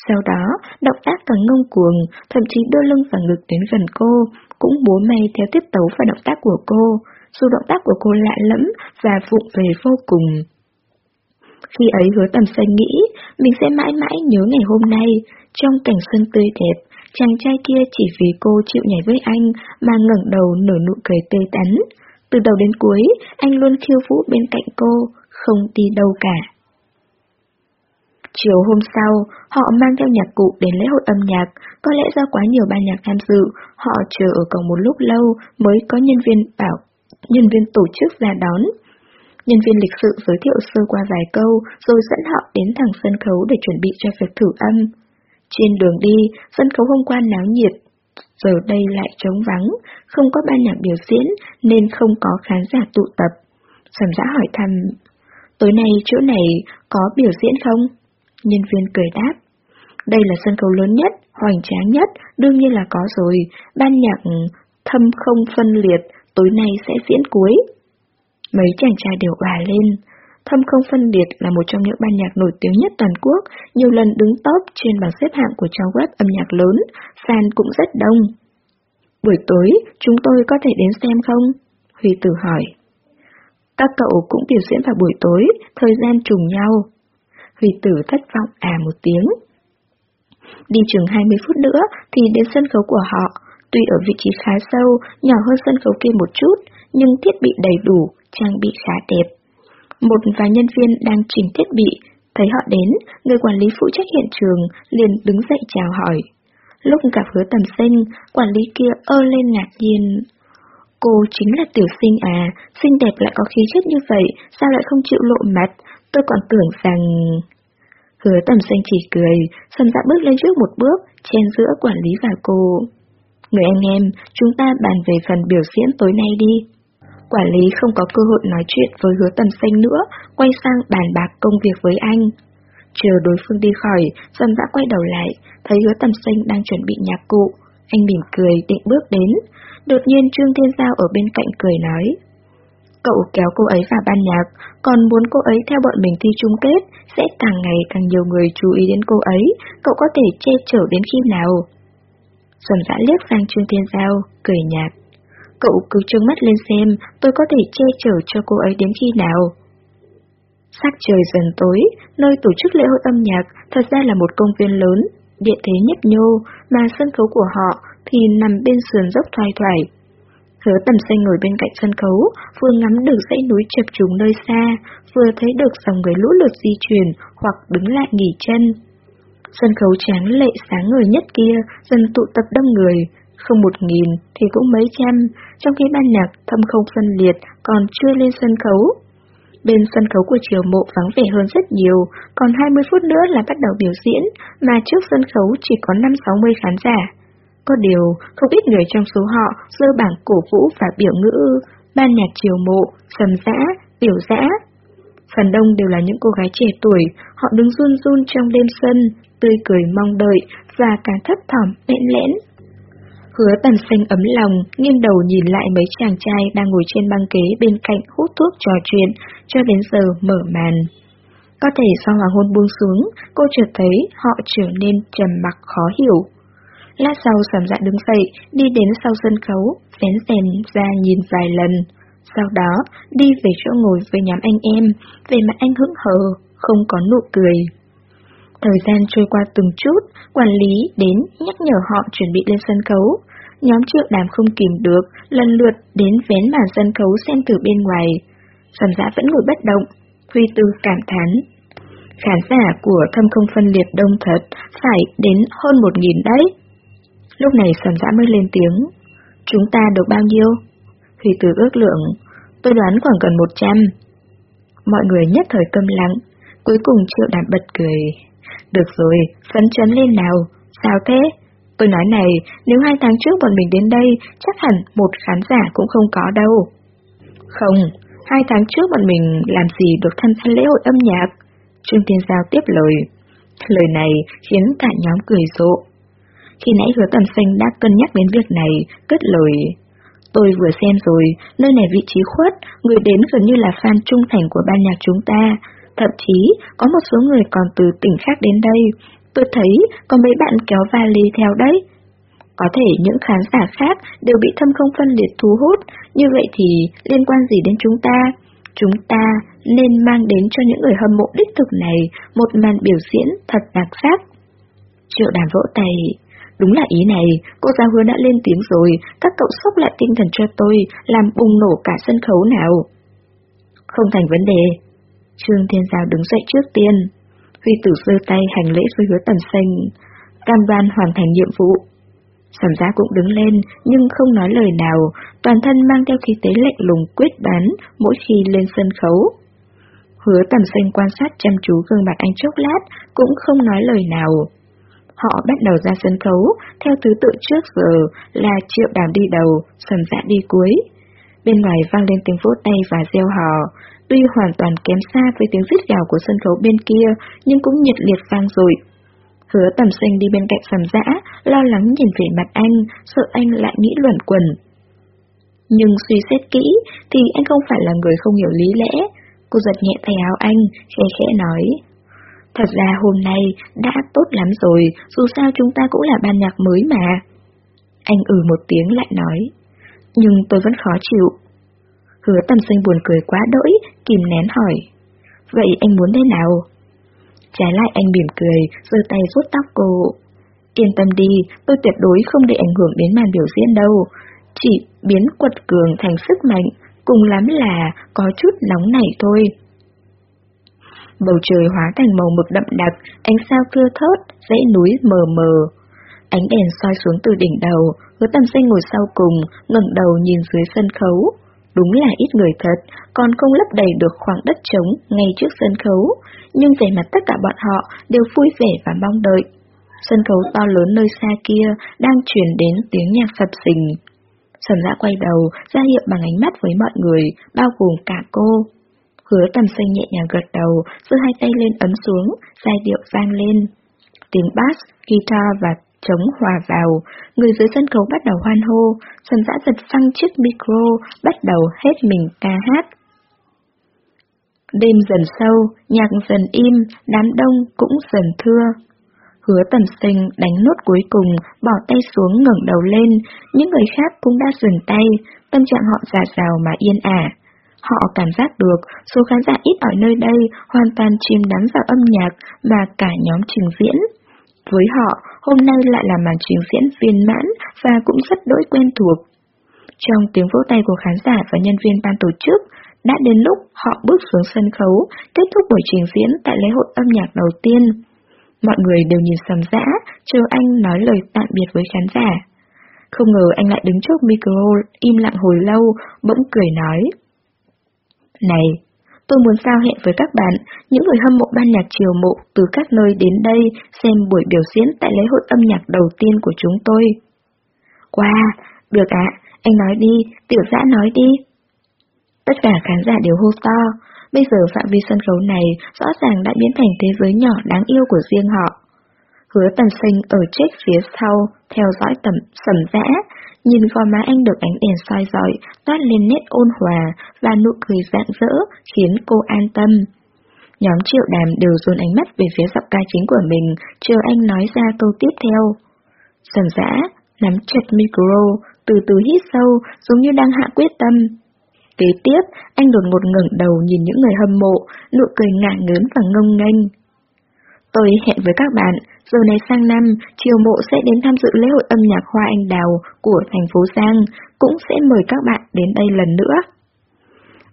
Sau đó, động tác càng ngông cuồng, thậm chí đưa lưng và ngực đến gần cô, cũng bố mây theo tiếp tấu và động tác của cô, dù động tác của cô lạ lẫm và vụng về vô cùng. Khi ấy hứa tầm xanh nghĩ, mình sẽ mãi mãi nhớ ngày hôm nay, trong cảnh xuân tươi đẹp, chàng trai kia chỉ vì cô chịu nhảy với anh mà ngẩng đầu nở nụ cười tươi tắn. Từ đầu đến cuối, anh luôn khiêu vũ bên cạnh cô, không đi đâu cả. Chiều hôm sau, họ mang theo nhạc cụ đến lễ hội âm nhạc, có lẽ do quá nhiều ban nhạc tham dự, họ chờ ở cổng một lúc lâu mới có nhân viên bảo nhân viên tổ chức ra đón. Nhân viên lịch sự giới thiệu sơ qua vài câu, rồi dẫn họ đến thẳng sân khấu để chuẩn bị cho việc thử âm. Trên đường đi, sân khấu hôm qua náo nhiệt, giờ đây lại trống vắng, không có ban nhạc biểu diễn nên không có khán giả tụ tập. Sầm giã hỏi thăm, tối nay chỗ này có biểu diễn không? Nhân viên cười đáp. Đây là sân khấu lớn nhất, hoành tráng nhất, đương nhiên là có rồi. Ban nhạc ừ, thâm không phân liệt, tối nay sẽ diễn cuối. Mấy chàng trai đều bà lên. Thâm không phân liệt là một trong những ban nhạc nổi tiếng nhất toàn quốc, nhiều lần đứng top trên bảng xếp hạng của trang web âm nhạc lớn, fan cũng rất đông. Buổi tối, chúng tôi có thể đến xem không? Huy Tử hỏi. Các cậu cũng biểu diễn vào buổi tối, thời gian trùng nhau. Huy Tử thất vọng à một tiếng. Đi chừng 20 phút nữa thì đến sân khấu của họ, tuy ở vị trí khá sâu, nhỏ hơn sân khấu kia một chút, nhưng thiết bị đầy đủ, trang bị khá đẹp. Một vài nhân viên đang chỉnh thiết bị, thấy họ đến, người quản lý phụ trách hiện trường liền đứng dậy chào hỏi. Lúc gặp hứa tầm sinh, quản lý kia ơ lên ngạc nhiên. Cô chính là tiểu sinh à, xinh đẹp lại có khí chất như vậy, sao lại không chịu lộ mặt, tôi còn tưởng rằng... Hứa tầm xanh chỉ cười, sầm dạ bước lên trước một bước, chen giữa quản lý và cô. Người anh em, chúng ta bàn về phần biểu diễn tối nay đi. Quản lý không có cơ hội nói chuyện với hứa tầm xanh nữa, quay sang bàn bạc công việc với anh. Chờ đối phương đi khỏi, Sầm dã quay đầu lại, thấy hứa tầm xanh đang chuẩn bị nhạc cụ. Anh mỉm cười định bước đến. Đột nhiên Trương Thiên Giao ở bên cạnh cười nói. Cậu kéo cô ấy vào ban nhạc, còn muốn cô ấy theo bọn mình thi chung kết, sẽ càng ngày càng nhiều người chú ý đến cô ấy, cậu có thể che chở đến khi nào? Sầm dã liếc sang Trương Thiên Giao, cười nhạt. Cậu cứ trương mắt lên xem, tôi có thể che chở cho cô ấy đến khi nào? Sắc trời dần tối, nơi tổ chức lễ hội âm nhạc thật ra là một công viên lớn, địa thế nhấp nhô, mà sân khấu của họ thì nằm bên sườn dốc thoai thoải. Hứa tầm xanh ngồi bên cạnh sân khấu, vừa ngắm được dãy núi chập trùng nơi xa, vừa thấy được dòng người lũ lượt di chuyển hoặc đứng lại nghỉ chân. Sân khấu tráng lệ sáng người nhất kia dần tụ tập đông người, không một nghìn thì cũng mấy trăm, trong khi ban nhạc thâm không phân liệt còn chưa lên sân khấu. Bên sân khấu của triều mộ vắng vẻ hơn rất nhiều, còn 20 phút nữa là bắt đầu biểu diễn, mà trước sân khấu chỉ có 5-60 khán giả. Có điều, không ít người trong số họ dơ bảng cổ vũ và biểu ngữ, ban nhạc chiều mộ, sầm dã, biểu dã. Phần đông đều là những cô gái trẻ tuổi, họ đứng run run trong đêm sân, tươi cười mong đợi và càng thấp thỏm, lẽn lẽn. Hứa tần xanh ấm lòng, nghiêng đầu nhìn lại mấy chàng trai đang ngồi trên băng ghế bên cạnh hút thuốc trò chuyện, cho đến giờ mở màn. Có thể sau hoàng hôn buông xuống, cô chợt thấy họ trở nên trầm mặc khó hiểu. Lát sau sầm dạ đứng dậy, đi đến sau sân khấu, vén rèn ra nhìn vài lần. Sau đó, đi về chỗ ngồi với nhóm anh em, về mặt anh hững hờ, không có nụ cười. Thời gian trôi qua từng chút, quản lý đến nhắc nhở họ chuẩn bị lên sân khấu. Nhóm triệu đàm không kìm được, lần lượt đến vén màn sân khấu xem từ bên ngoài. Sầm dạ vẫn ngồi bất động, Huy Tư cảm thán. Khán giả của thâm không phân liệt đông thật, phải đến hơn một nghìn đấy. Lúc này sầm Dã mới lên tiếng. Chúng ta được bao nhiêu? Huy từ ước lượng, tôi đoán khoảng gần một trăm. Mọi người nhất thời câm lặng, cuối cùng triệu đạt bật cười. Được rồi, phấn chấn lên nào. Sao thế? Tôi nói này, nếu hai tháng trước bọn mình đến đây, chắc hẳn một khán giả cũng không có đâu. Không, hai tháng trước bọn mình làm gì được tham gia lễ hội âm nhạc? Trương Tiên Giao tiếp lời. Lời này khiến cả nhóm cười rộ. Khi nãy hứa tầm xanh đã cân nhắc đến việc này, cất lời. Tôi vừa xem rồi, nơi này vị trí khuất, người đến gần như là fan trung thành của ban nhạc chúng ta, Thậm chí, có một số người còn từ tỉnh khác đến đây. Tôi thấy có mấy bạn kéo vali theo đấy. Có thể những khán giả khác đều bị thâm không phân liệt thu hút, như vậy thì liên quan gì đến chúng ta? Chúng ta nên mang đến cho những người hâm mộ đích thực này một màn biểu diễn thật đặc sắc. Triệu đàm vỗ tay. Đúng là ý này, cô giáo hứa đã lên tiếng rồi, các cậu sốc lại tinh thần cho tôi, làm bùng nổ cả sân khấu nào. Không thành vấn đề, Trương Thiên Giao đứng dậy trước tiên. Huy tử giơ tay hành lễ với hứa tầm xanh, cam đoan hoàn thành nhiệm vụ. Sầm giá cũng đứng lên, nhưng không nói lời nào, toàn thân mang theo khí tế lạnh lùng quyết đoán mỗi khi lên sân khấu. Hứa tầm xanh quan sát chăm chú gương mặt anh chốc lát, cũng không nói lời nào. Họ bắt đầu ra sân khấu, theo thứ tự trước giờ là triệu đàm đi đầu, sầm dạ đi cuối. Bên ngoài vang lên tiếng vỗ tay và reo hò, tuy hoàn toàn kém xa với tiếng rít gào của sân khấu bên kia, nhưng cũng nhiệt liệt vang dội. Hứa tầm sinh đi bên cạnh sầm dã, dạ, lo lắng nhìn về mặt anh, sợ anh lại nghĩ luẩn quẩn. Nhưng suy xét kỹ, thì anh không phải là người không hiểu lý lẽ. Cô giật nhẹ tay áo anh, khẽ khẽ nói. Thật ra hôm nay đã tốt lắm rồi, dù sao chúng ta cũng là ban nhạc mới mà. Anh ừ một tiếng lại nói. Nhưng tôi vẫn khó chịu. Hứa tầm sinh buồn cười quá đỗi, kìm nén hỏi. Vậy anh muốn thế nào? Trái lại anh mỉm cười, giơ tay vuốt tóc cô. Yên tâm đi, tôi tuyệt đối không để ảnh hưởng đến màn biểu diễn đâu. Chỉ biến quật cường thành sức mạnh, cùng lắm là có chút nóng nảy thôi. Bầu trời hóa thành màu mực đậm đặc, ánh sao thưa thớt, dãy núi mờ mờ. Ánh đèn soi xuống từ đỉnh đầu, hứa tầm xanh ngồi sau cùng, ngẩng đầu nhìn dưới sân khấu. Đúng là ít người thật, còn không lấp đầy được khoảng đất trống ngay trước sân khấu, nhưng về mặt tất cả bọn họ đều vui vẻ và mong đợi. Sân khấu to lớn nơi xa kia đang truyền đến tiếng nhạc sập sình. Sầm dã quay đầu, ra hiệu bằng ánh mắt với mọi người, bao gồm cả cô. Hứa tầm xanh nhẹ nhàng gật đầu, giơ hai tay lên ấn xuống, giai điệu vang lên. Tiếng bass, guitar và trống hòa vào, người dưới sân khấu bắt đầu hoan hô, sân dã giật phăng chiếc micro, bắt đầu hết mình ca hát. Đêm dần sâu, nhạc dần im, đám đông cũng dần thưa. Hứa tầm sinh đánh nốt cuối cùng, bỏ tay xuống ngẩng đầu lên, những người khác cũng đã dừng tay, tâm trạng họ giả rào mà yên ả. Họ cảm giác được số khán giả ít ở nơi đây hoàn toàn chìm đắm vào âm nhạc và cả nhóm trình diễn. Với họ, hôm nay lại là màn trình diễn viên mãn và cũng rất đỗi quen thuộc. Trong tiếng vỗ tay của khán giả và nhân viên ban tổ chức, đã đến lúc họ bước xuống sân khấu, kết thúc buổi trình diễn tại lễ hội âm nhạc đầu tiên. Mọi người đều nhìn sầm dã, chờ anh nói lời tạm biệt với khán giả. Không ngờ anh lại đứng trước micro, im lặng hồi lâu, bỗng cười nói. Này, tôi muốn giao hẹn với các bạn, những người hâm mộ ban nhạc triều mộ từ các nơi đến đây xem buổi biểu diễn tại lễ hội âm nhạc đầu tiên của chúng tôi. Wow, được ạ, anh nói đi, tiểu dã nói đi. Tất cả khán giả đều hô to, bây giờ phạm vi sân khấu này rõ ràng đã biến thành thế giới nhỏ đáng yêu của riêng họ. Hứa tần sinh ở chết phía sau, theo dõi tầm sầm rã, nhìn gò má anh được ánh đèn soi dọi, toát lên nét ôn hòa và nụ cười rạng rỡ, khiến cô an tâm. Nhóm triệu đàm đều dồn ánh mắt về phía giọng ca chính của mình, chờ anh nói ra câu tiếp theo. Sầm dã nắm chặt micro, từ từ hít sâu, giống như đang hạ quyết tâm. Kế tiếp, anh đột ngột ngẩng đầu nhìn những người hâm mộ, nụ cười ngả ngớn và ngông nghênh. Tôi hẹn với các bạn, giờ này sang năm, Triều Mộ sẽ đến tham dự lễ hội âm nhạc Hoa Anh Đào của thành phố Giang, cũng sẽ mời các bạn đến đây lần nữa.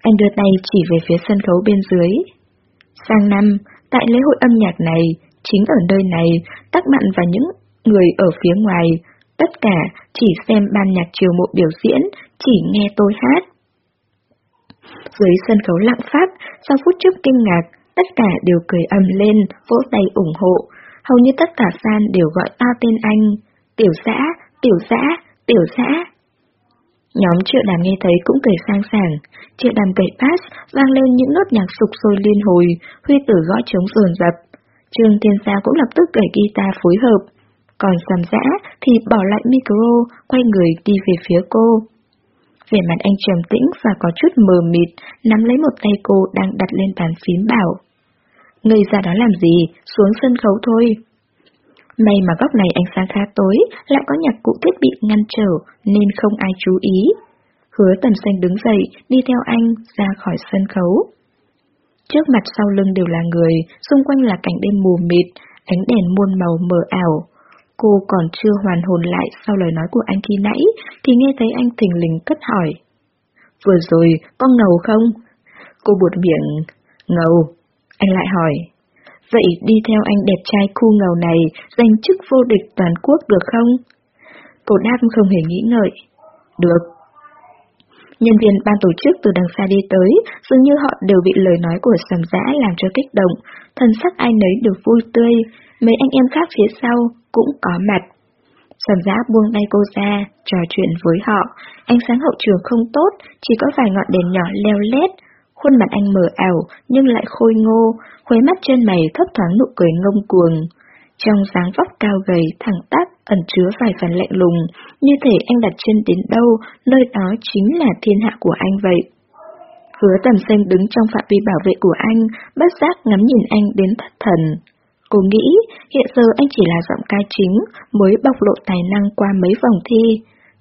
Anh đưa tay chỉ về phía sân khấu bên dưới. Sang năm, tại lễ hội âm nhạc này, chính ở nơi này, các bạn và những người ở phía ngoài, tất cả chỉ xem ban nhạc Triều Mộ biểu diễn, chỉ nghe tôi hát. Dưới sân khấu lặng phát, sau phút chốc kinh ngạc, tất cả đều cười ầm lên, vỗ tay ủng hộ. Hầu như tất cả fan đều gọi to tên anh. Tiểu xã, tiểu xã, tiểu xã. Nhóm triệu đàm nghe thấy cũng cười sang sảng. Triệu đàm cậy pass, vang lên những nốt nhạc sục sôi liên hồi, huy tử gõ trống rồn rập. Trương Thiên Sa cũng lập tức cởi guitar phối hợp. Còn Sầm Dã thì bỏ lại micro, quay người đi về phía cô. Vẻ mặt anh trầm tĩnh và có chút mờ mịt, nắm lấy một tay cô đang đặt lên bàn phím bảo. Người ra đó làm gì, xuống sân khấu thôi. May mà góc này ánh sáng khá tối, lại có nhạc cụ thiết bị ngăn trở, nên không ai chú ý. Hứa tần xanh đứng dậy, đi theo anh, ra khỏi sân khấu. Trước mặt sau lưng đều là người, xung quanh là cảnh đêm mù mịt, ánh đèn muôn màu mờ ảo. Cô còn chưa hoàn hồn lại sau lời nói của anh khi nãy, thì nghe thấy anh thình lình cất hỏi. Vừa rồi, có ngầu không? Cô buột miệng, ngầu. Anh lại hỏi, vậy đi theo anh đẹp trai khu ngầu này, giành chức vô địch toàn quốc được không? Cô đáp không hề nghĩ ngợi. Được. Nhân viên ban tổ chức từ đằng xa đi tới, dường như họ đều bị lời nói của sầm giã làm cho kích động, thân sắc ai nấy đều vui tươi, mấy anh em khác phía sau cũng có mặt. Sầm giã buông tay cô ra, trò chuyện với họ, ánh sáng hậu trường không tốt, chỉ có vài ngọn đèn nhỏ leo lét, Khuôn mặt anh mờ ảo nhưng lại khôi ngô, khuấy mắt trên mày thấp thoáng nụ cười ngông cuồng. Trong dáng vóc cao gầy, thẳng tắp, ẩn chứa vài phần lạnh lùng, như thể anh đặt chân đến đâu, nơi đó chính là thiên hạ của anh vậy. Hứa tầm xanh đứng trong phạm vi bảo vệ của anh, bất giác ngắm nhìn anh đến thất thần. Cô nghĩ, hiện giờ anh chỉ là giọng ca chính, mới bộc lộ tài năng qua mấy vòng thi.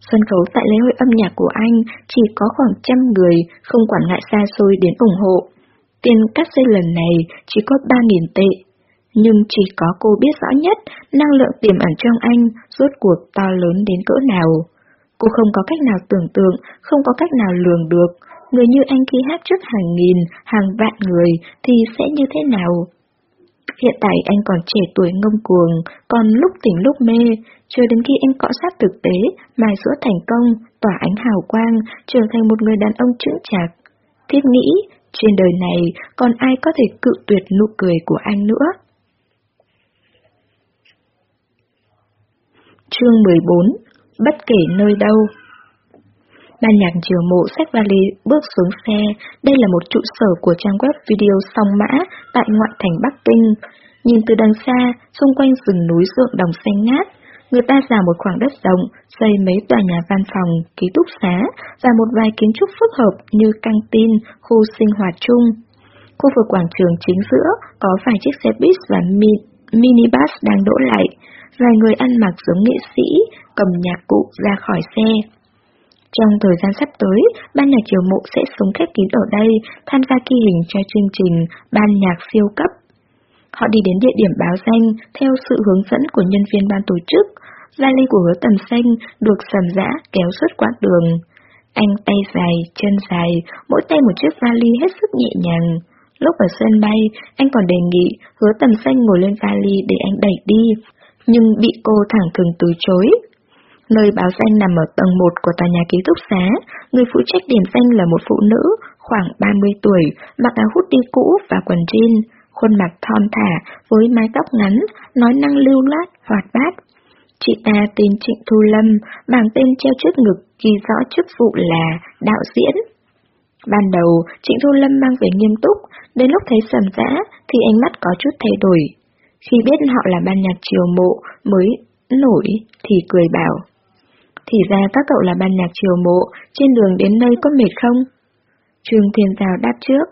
Sân khấu tại lễ hội âm nhạc của anh chỉ có khoảng trăm người, không quản ngại xa xôi đến ủng hộ. Tiền cắt xây lần này chỉ có 3.000 tệ. Nhưng chỉ có cô biết rõ nhất năng lượng tiềm ẩn trong anh rốt cuộc to lớn đến cỡ nào. Cô không có cách nào tưởng tượng, không có cách nào lường được. Người như anh khi hát trước hàng nghìn, hàng vạn người thì sẽ như thế nào? Hiện tại anh còn trẻ tuổi ngông cuồng, còn lúc tỉnh lúc mê, chờ đến khi anh cọ sát thực tế, mài rũa thành công, tỏa ánh hào quang, trở thành một người đàn ông trưởng chạc. Thiết nghĩ, trên đời này còn ai có thể cự tuyệt nụ cười của anh nữa? Chương 14 Bất kể nơi đâu Ban nhạc chiều mộ sách vali bước xuống xe, đây là một trụ sở của trang web video song mã tại ngoại thành Bắc Kinh. Nhìn từ đằng xa, xung quanh rừng núi ruộng đồng xanh ngát, người ta giả một khoảng đất rộng, xây mấy tòa nhà văn phòng, ký túc xá và một vài kiến trúc phức hợp như căng tin, khu sinh hoạt chung. Khu vực quảng trường chính giữa có vài chiếc xe buýt và mi minibus đang đỗ lại, vài người ăn mặc giống nghệ sĩ, cầm nhạc cụ ra khỏi xe. Trong thời gian sắp tới, ban nhạc chiều mộ sẽ sống khép kín ở đây, tham gia ghi hình cho chương trình ban nhạc siêu cấp. Họ đi đến địa điểm báo danh theo sự hướng dẫn của nhân viên ban tổ chức. Vali của hứa tầm xanh được sầm dã kéo suốt quãng đường. Anh tay dài, chân dài, mỗi tay một chiếc vali hết sức nhẹ nhàng. Lúc ở sân bay, anh còn đề nghị hứa tầm xanh ngồi lên vali để anh đẩy đi, nhưng bị cô thẳng thừng từ chối. Nơi báo danh nằm ở tầng 1 của tòa nhà ký túc xá, người phụ trách điểm danh là một phụ nữ, khoảng 30 tuổi, mặc áo hút đi cũ và quần jean, khuôn mặt thon thả với mái tóc ngắn, nói năng lưu loát, hoạt bát. Chị ta tên Trịnh Thu Lâm, bảng tên treo trước ngực ghi rõ chức vụ là đạo diễn. Ban đầu, Trịnh Thu Lâm mang vẻ nghiêm túc, đến lúc thấy sầm dã thì ánh mắt có chút thay đổi. Khi biết họ là ban nhạc triều mộ mới nổi thì cười bảo. Thì ra các cậu là ban nhạc triều mộ, trên đường đến nơi có mệt không? Trương Thiên Giao đáp trước.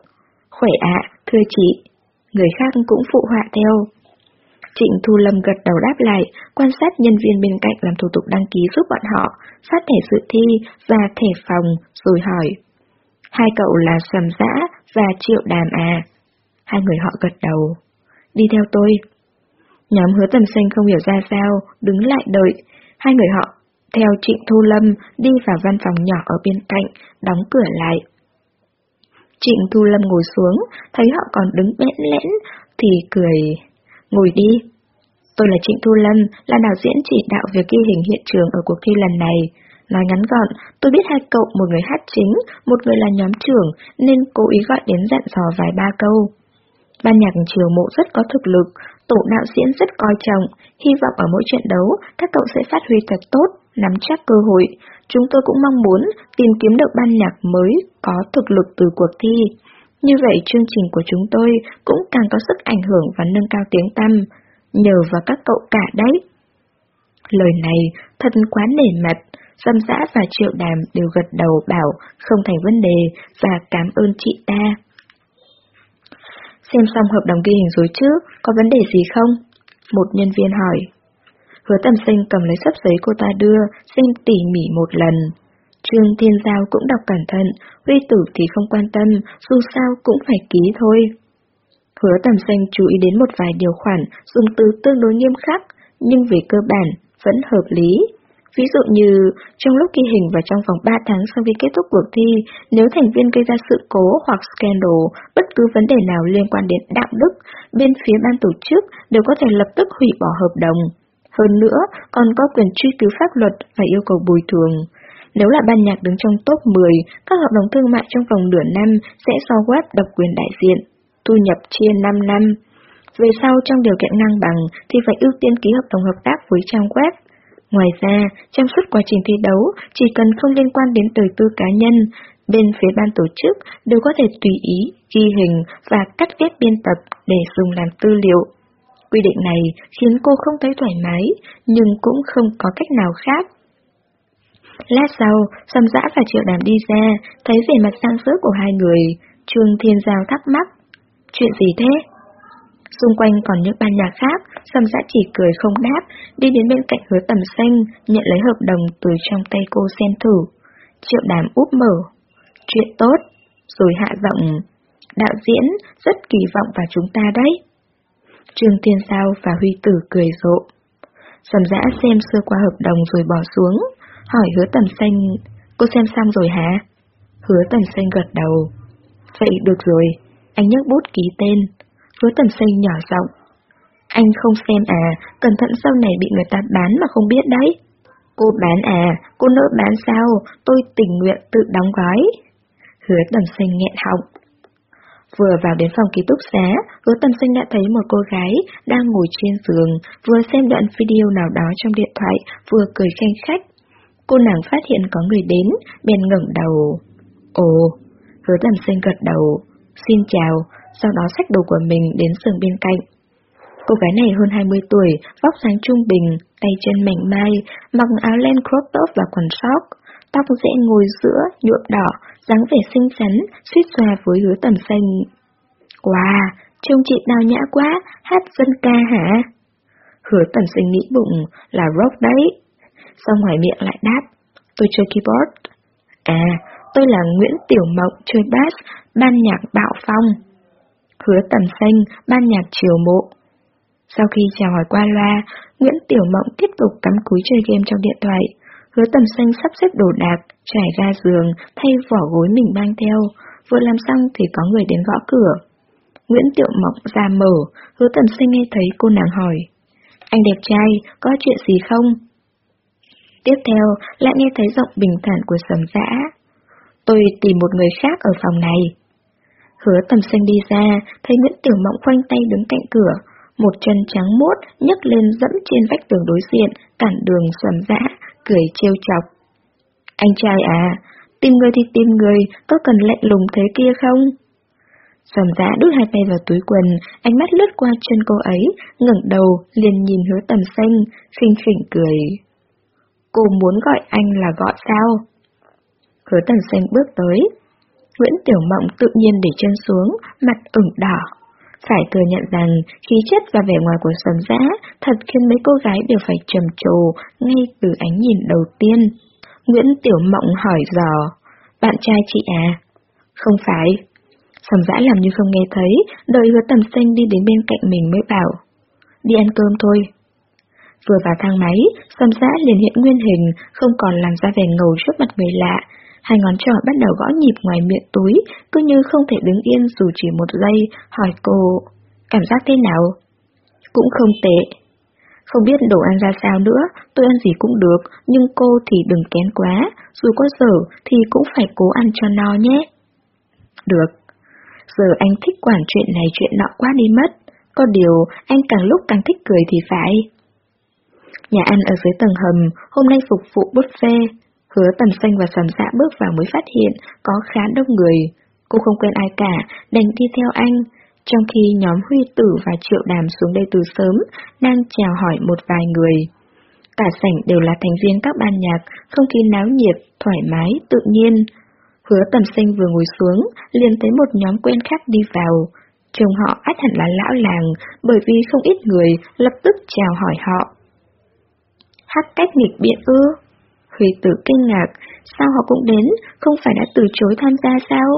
Khỏe ạ, thưa chị. Người khác cũng phụ họa theo. Trịnh Thu Lâm gật đầu đáp lại, quan sát nhân viên bên cạnh làm thủ tục đăng ký giúp bọn họ, phát thẻ dự thi và thẻ phòng, rồi hỏi. Hai cậu là Sầm Dã và Triệu Đàm à? Hai người họ gật đầu. Đi theo tôi. Nhóm hứa tầm xanh không hiểu ra sao, đứng lại đợi. Hai người họ theo Trịnh Thu Lâm đi vào văn phòng nhỏ ở bên cạnh, đóng cửa lại. Trịnh Thu Lâm ngồi xuống, thấy họ còn đứng bẽn lẽn, thì cười. Ngồi đi. Tôi là Trịnh Thu Lâm, là đạo diễn chỉ đạo việc ghi hình hiện trường ở cuộc thi lần này. Nói ngắn gọn, tôi biết hai cậu, một người hát chính, một người là nhóm trưởng, nên cố ý gọi đến dặn dò vài ba câu. Ban nhạc chiều mộ rất có thực lực, tổ đạo diễn rất coi trọng, hy vọng ở mỗi trận đấu, các cậu sẽ phát huy thật tốt, nắm chắc cơ hội. Chúng tôi cũng mong muốn tìm kiếm được ban nhạc mới có thực lực từ cuộc thi. Như vậy chương trình của chúng tôi cũng càng có sức ảnh hưởng và nâng cao tiếng tăm, nhờ vào các cậu cả đấy. Lời này thật quá nể mặt, Dâm dã và triệu đàm đều gật đầu bảo không thành vấn đề và cảm ơn chị ta. Xem xong hợp đồng ghi hình rồi chứ, có vấn đề gì không? Một nhân viên hỏi. Hứa tầm sinh cầm lấy sắp giấy cô ta đưa, xem tỉ mỉ một lần. Trương Thiên Giao cũng đọc cẩn thận, Huy Tử thì không quan tâm, dù sao cũng phải ký thôi. Hứa tầm xanh chú ý đến một vài điều khoản dùng từ tương đối nghiêm khắc, nhưng về cơ bản vẫn hợp lý. Ví dụ như, trong lúc ghi hình và trong vòng 3 tháng sau khi kết thúc cuộc thi, nếu thành viên gây ra sự cố hoặc scandal, bất cứ vấn đề nào liên quan đến đạo đức, bên phía ban tổ chức đều có thể lập tức hủy bỏ hợp đồng. Hơn nữa, còn có quyền truy cứu pháp luật và yêu cầu bồi thường. Nếu là ban nhạc đứng trong top 10, các hợp đồng thương mại trong vòng nửa năm sẽ do web độc quyền đại diện, thu nhập chia 5 năm. Về sau trong điều kiện ngang bằng thì phải ưu tiên ký hợp đồng hợp tác với trang web. Ngoài ra, trong suốt quá trình thi đấu, chỉ cần không liên quan đến đời tư cá nhân, bên phía ban tổ chức đều có thể tùy ý ghi hình và cắt ghép biên tập để dùng làm tư liệu. Quy định này khiến cô không thấy thoải mái, nhưng cũng không có cách nào khác. Lát sau, Sầm Dã và Triệu Đàm đi ra, thấy vẻ mặt sang sữa của hai người, Trương Thiên Giao thắc mắc. Chuyện gì thế? Xung quanh còn những ban nhạc khác, Sầm Dã chỉ cười không đáp, đi đến bên cạnh hứa tầm xanh, nhận lấy hợp đồng từ trong tay cô xem thử. Triệu Đàm úp mở. Chuyện tốt, rồi hạ giọng. Đạo diễn rất kỳ vọng vào chúng ta đấy. Trương Thiên sao và Huy Tử cười rộ. Sầm Dã xem sơ qua hợp đồng rồi bỏ xuống, hỏi hứa tầm xanh, cô xem xong rồi hả? Hứa tầm xanh gật đầu. Vậy được rồi, anh nhấc bút ký tên. Hứa tầm xây nhỏ giọng. Anh không xem à, cẩn thận sau này bị người ta bán mà không biết đấy. Cô bán à, cô nỡ bán sao, tôi tình nguyện tự đóng gói. Hứa tầm xanh nghẹn họng. Vừa vào đến phòng ký túc xá, hứa tầm xanh đã thấy một cô gái đang ngồi trên giường, vừa xem đoạn video nào đó trong điện thoại, vừa cười khanh khách. Cô nàng phát hiện có người đến, bèn ngẩng đầu. Ồ, hứa tầm xanh gật đầu. Xin chào, sau đó xách đồ của mình đến giường bên cạnh. Cô gái này hơn 20 tuổi, vóc dáng trung bình, tay chân mảnh mai, mặc áo len crop top và quần sóc, tóc dễ ngồi giữa, nhuộm đỏ, dáng vẻ xinh xắn, suýt xòa với hứa tầm xanh. Wow, trông chị đào nhã quá, hát dân ca hả? Hứa tầm xanh nghĩ bụng là rock đấy. Sau ngoài miệng lại đáp, tôi chơi keyboard. À, tôi là Nguyễn Tiểu Mộng chơi bass, ban nhạc bạo phong. Hứa tầm xanh, ban nhạc chiều mộ. Sau khi chào hỏi qua loa, Nguyễn Tiểu Mộng tiếp tục cắm cúi chơi game trong điện thoại. Hứa tầm xanh sắp xếp đồ đạc, trải ra giường, thay vỏ gối mình mang theo. Vừa làm xong thì có người đến gõ cửa. Nguyễn Tiểu Mộng ra mở, hứa tầm xanh nghe thấy cô nàng hỏi. Anh đẹp trai, có chuyện gì không? Tiếp theo, lại nghe thấy giọng bình thản của sầm dã. Tôi tìm một người khác ở phòng này. Hứa tầm xanh đi ra, thấy Nguyễn Tiểu Mộng khoanh tay đứng cạnh cửa, một chân trắng muốt nhấc lên dẫm trên vách tường đối diện, cản đường sầm dã, cười trêu chọc. Anh trai à, tìm người thì tìm người, có cần lạnh lùng thế kia không? Sầm dã đút hai tay vào túi quần, ánh mắt lướt qua chân cô ấy, ngẩng đầu, liền nhìn hứa tầm xanh, khinh khỉnh cười. Cô muốn gọi anh là gọi sao? Hứa tầm xanh bước tới. Nguyễn Tiểu Mộng tự nhiên để chân xuống, mặt ửng đỏ. Phải thừa nhận rằng khí chất và vẻ ngoài của sầm giã thật khiến mấy cô gái đều phải trầm trồ ngay từ ánh nhìn đầu tiên. Nguyễn Tiểu Mộng hỏi dò, bạn trai chị à? Không phải. Sầm giã làm như không nghe thấy, đợi hứa tầm xanh đi đến bên cạnh mình mới bảo. Đi ăn cơm thôi. Vừa vào thang máy, sầm giã liền hiện nguyên hình, không còn làm ra vẻ ngầu trước mặt người lạ, Hai ngón trỏ bắt đầu gõ nhịp ngoài miệng túi, cứ như không thể đứng yên dù chỉ một giây, hỏi cô, cảm giác thế nào? Cũng không tệ. Không biết đồ ăn ra sao nữa, tôi ăn gì cũng được, nhưng cô thì đừng kén quá, dù có dở thì cũng phải cố ăn cho no nhé. Được. Giờ anh thích quản chuyện này chuyện nọ quá đi mất, có điều anh càng lúc càng thích cười thì phải. Nhà ăn ở dưới tầng hầm, hôm nay phục vụ buffet, Hứa tầm xanh và sầm dạ bước vào mới phát hiện có khá đông người. Cô không quen ai cả, đành đi theo anh. Trong khi nhóm Huy Tử và Triệu Đàm xuống đây từ sớm, đang chào hỏi một vài người. Cả sảnh đều là thành viên các ban nhạc, không khí náo nhiệt, thoải mái, tự nhiên. Hứa tầm xanh vừa ngồi xuống, liền thấy một nhóm quen khác đi vào. Trông họ át hẳn là lão làng, bởi vì không ít người lập tức chào hỏi họ. Hát cách nghịch biện ư? Huy tử kinh ngạc, sao họ cũng đến, không phải đã từ chối tham gia sao?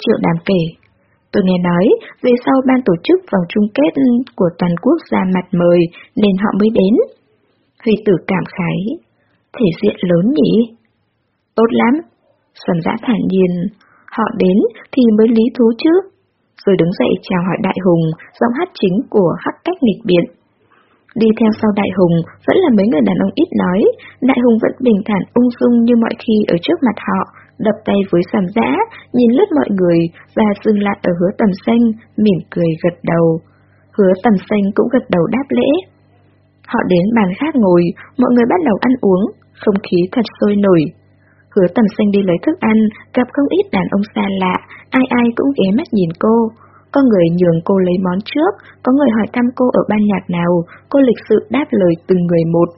Triệu đàm kể, tôi nghe nói, về sau ban tổ chức vòng chung kết của toàn quốc ra mặt mời, nên họ mới đến. Huy tử cảm khái, thể diện lớn nhỉ? Tốt lắm, Sầm giã thản nhiên, họ đến thì mới lý thú chứ. Rồi đứng dậy chào hỏi Đại Hùng, giọng hát chính của Hắc Cách Nghịch Biện. Đi theo sau Đại Hùng vẫn là mấy người đàn ông ít nói, Đại Hùng vẫn bình thản ung dung như mọi khi ở trước mặt họ, đập tay với sàm giã, nhìn lướt mọi người và dừng lại ở hứa tầm xanh, mỉm cười gật đầu. Hứa tầm xanh cũng gật đầu đáp lễ. Họ đến bàn khác ngồi, mọi người bắt đầu ăn uống, không khí thật sôi nổi. Hứa tầm xanh đi lấy thức ăn, gặp không ít đàn ông xa lạ, ai ai cũng ghé mắt nhìn cô. Có người nhường cô lấy món trước, có người hỏi thăm cô ở ban nhạc nào, cô lịch sự đáp lời từng người một.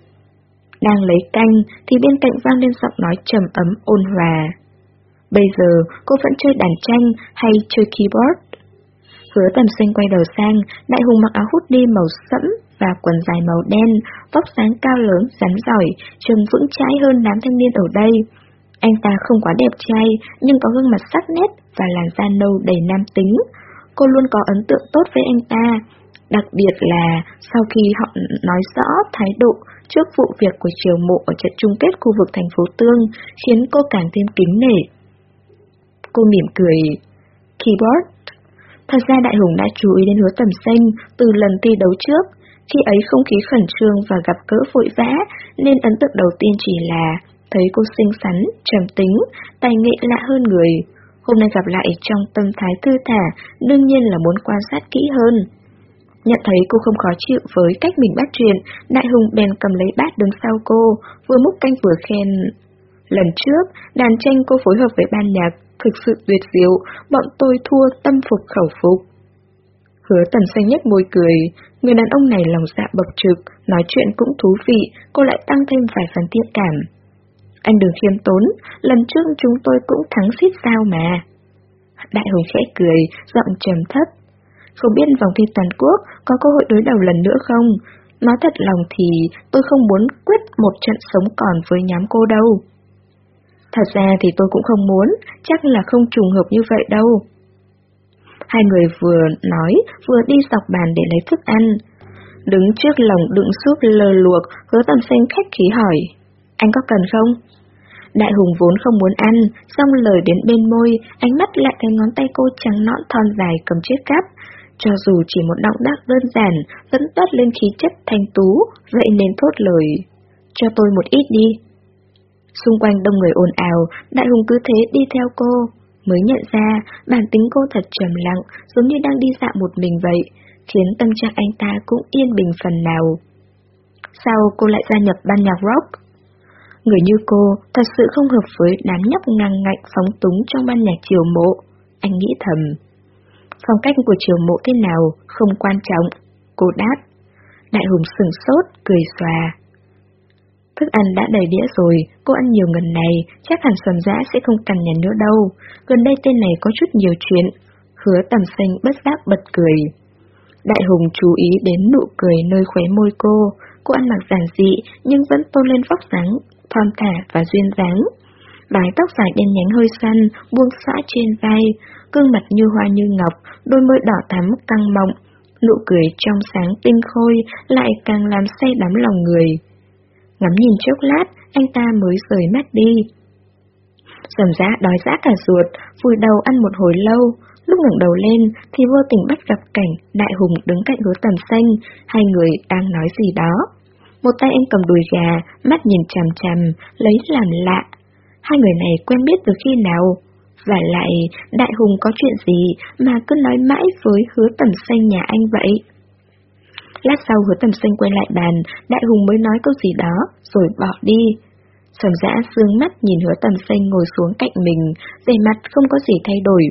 Đang lấy canh, thì bên cạnh vang lên giọng nói trầm ấm ôn hòa. Bây giờ, cô vẫn chơi đàn tranh hay chơi keyboard? Hứa tầm xanh quay đầu sang, đại hùng mặc áo hút đi màu sẫm và quần dài màu đen, vóc sáng cao lớn, rắn giỏi, trông vững chãi hơn đám thanh niên ở đây. Anh ta không quá đẹp trai, nhưng có gương mặt sắc nét và làn da nâu đầy nam tính. Cô luôn có ấn tượng tốt với anh ta, đặc biệt là sau khi họ nói rõ thái độ trước vụ việc của triều mộ ở trận chung kết khu vực thành phố Tương, khiến cô càng thêm kính nể. Cô mỉm cười. Keyboard? Thật ra Đại Hùng đã chú ý đến hứa tầm xanh từ lần thi đấu trước, khi ấy không khí khẩn trương và gặp cỡ vội vã, nên ấn tượng đầu tiên chỉ là thấy cô xinh xắn, trầm tính, tài nghệ lạ hơn người. Hôm nay gặp lại trong tâm thái thư thả, đương nhiên là muốn quan sát kỹ hơn. Nhận thấy cô không khó chịu với cách mình bắt chuyện, Đại Hùng bèn cầm lấy bát đứng sau cô, vừa múc canh vừa khen. Lần trước, đàn tranh cô phối hợp với ban nhạc, thực sự tuyệt diệu, bọn tôi thua tâm phục khẩu phục. Hứa tần xanh nhếch môi cười, người đàn ông này lòng dạ bậc trực, nói chuyện cũng thú vị, cô lại tăng thêm vài phần thiện cảm. Anh đừng khiêm tốn, lần trước chúng tôi cũng thắng xít sao mà. Đại hồi khẽ cười, giọng trầm thấp. Không biết vòng thi toàn quốc có cơ hội đối đầu lần nữa không? Nói thật lòng thì tôi không muốn quyết một trận sống còn với nhóm cô đâu. Thật ra thì tôi cũng không muốn, chắc là không trùng hợp như vậy đâu. Hai người vừa nói, vừa đi dọc bàn để lấy thức ăn. Đứng trước lồng đựng súp lờ luộc, hứa tầm xanh khách khí hỏi. Anh có cần không? Đại hùng vốn không muốn ăn, xong lời đến bên môi, ánh mắt lại thấy ngón tay cô trắng nõn thon dài cầm chiếc cắp. Cho dù chỉ một động tác đơn giản, vẫn toát lên khí chất thanh tú, vậy nên thốt lời. Cho tôi một ít đi. Xung quanh đông người ồn ào, đại hùng cứ thế đi theo cô. Mới nhận ra, bản tính cô thật trầm lặng, giống như đang đi dạo một mình vậy, khiến tâm trạng anh ta cũng yên bình phần nào. Sau cô lại gia nhập ban nhạc rock? Người như cô thật sự không hợp với đám nhóc ngang ngạnh phóng túng trong ban nhạc triều mộ. Anh nghĩ thầm. Phong cách của triều mộ thế nào, không quan trọng. Cô đáp. Đại hùng sừng sốt, cười xòa. Thức ăn đã đầy đĩa rồi, cô ăn nhiều ngần này, chắc hẳn sầm dã sẽ không cằn nhằn nữa đâu. Gần đây tên này có chút nhiều chuyện. Hứa tầm xanh bất giác bật cười. Đại hùng chú ý đến nụ cười nơi khóe môi cô. Cô ăn mặc giản dị nhưng vẫn tôn lên vóc dáng, thon thả và duyên dáng. Mái tóc dài đen nhánh hơi xanh, buông xõa trên vai, gương mặt như hoa như ngọc, đôi môi đỏ thắm căng mọng. Nụ cười trong sáng tinh khôi lại càng làm say đắm lòng người. Ngắm nhìn chốc lát, anh ta mới rời mắt đi. Sầm giá đói dã cả ruột, vùi đầu ăn một hồi lâu, lúc ngẩng đầu lên thì vô tình bắt gặp cảnh đại hùng đứng cạnh hứa tầm xanh, hai người đang nói gì đó. Một tay anh cầm đùi gà, mắt nhìn chằm chằm, lấy làm lạ. Hai người này quen biết từ khi nào? Và lại, đại hùng có chuyện gì mà cứ nói mãi với hứa tầm xanh nhà anh vậy? Lát sau hứa tầm xanh quay lại bàn, đại hùng mới nói câu gì đó, rồi bỏ đi. Sầm dã dương mắt nhìn hứa tầm xanh ngồi xuống cạnh mình, về mặt không có gì thay đổi.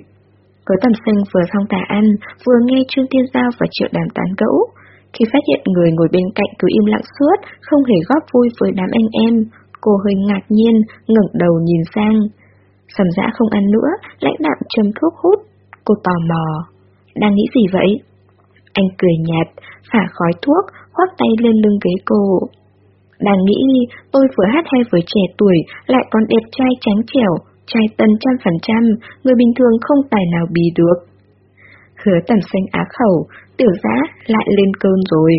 Hứa tầm xanh vừa xong tà ăn, vừa nghe Trương thiên Giao và Triệu Đàm tán gẫu. Khi phát hiện người ngồi bên cạnh cứ im lặng suốt, không hề góp vui với đám anh em, cô hơi ngạc nhiên, ngẩng đầu nhìn sang. Sầm dã không ăn nữa, lãnh đạm châm thuốc hút. Cô tò mò. Đang nghĩ gì vậy? Anh cười nhạt, phả khói thuốc, khoác tay lên lưng ghế cô. Đang nghĩ tôi vừa hát hay vừa trẻ tuổi, lại còn đẹp trai tránh trẻo, trai tân trăm phần trăm, người bình thường không tài nào bì được. Hứa tầm xanh á khẩu, tiểu giã lại lên cơn rồi.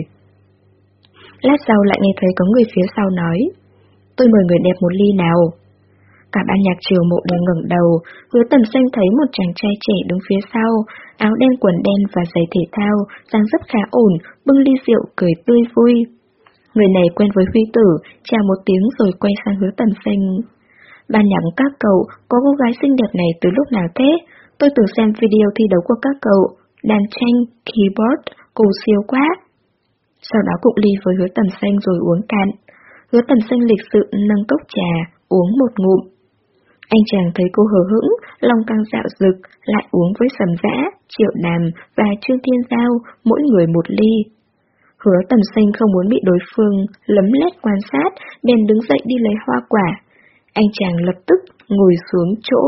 Lát sau lại nghe thấy có người phía sau nói, tôi mời người đẹp một ly nào. Cả ban nhạc triều mộ đều ngẩng đầu, hứa tầm xanh thấy một chàng trai trẻ đứng phía sau, áo đen quần đen và giày thể thao, dáng rất khá ổn, bưng ly rượu cười tươi vui. Người này quen với Huy Tử, chào một tiếng rồi quay sang hứa tầm xanh. Ban nhạc các cậu, có cô gái xinh đẹp này từ lúc nào thế? Tôi từng xem video thi đấu của các cậu, đàn tranh, keyboard, cù siêu quá. Sau đó cụng ly với hứa tầm xanh rồi uống cạn. Hứa tầm xanh lịch sự nâng cốc trà, uống một ngụm. Anh chàng thấy cô hờ hững, lòng căng dạo rực, lại uống với sầm dã, triệu đàm và trương thiên giao, mỗi người một ly. Hứa tầm xanh không muốn bị đối phương lấm lét quan sát, bèn đứng dậy đi lấy hoa quả. Anh chàng lập tức ngồi xuống chỗ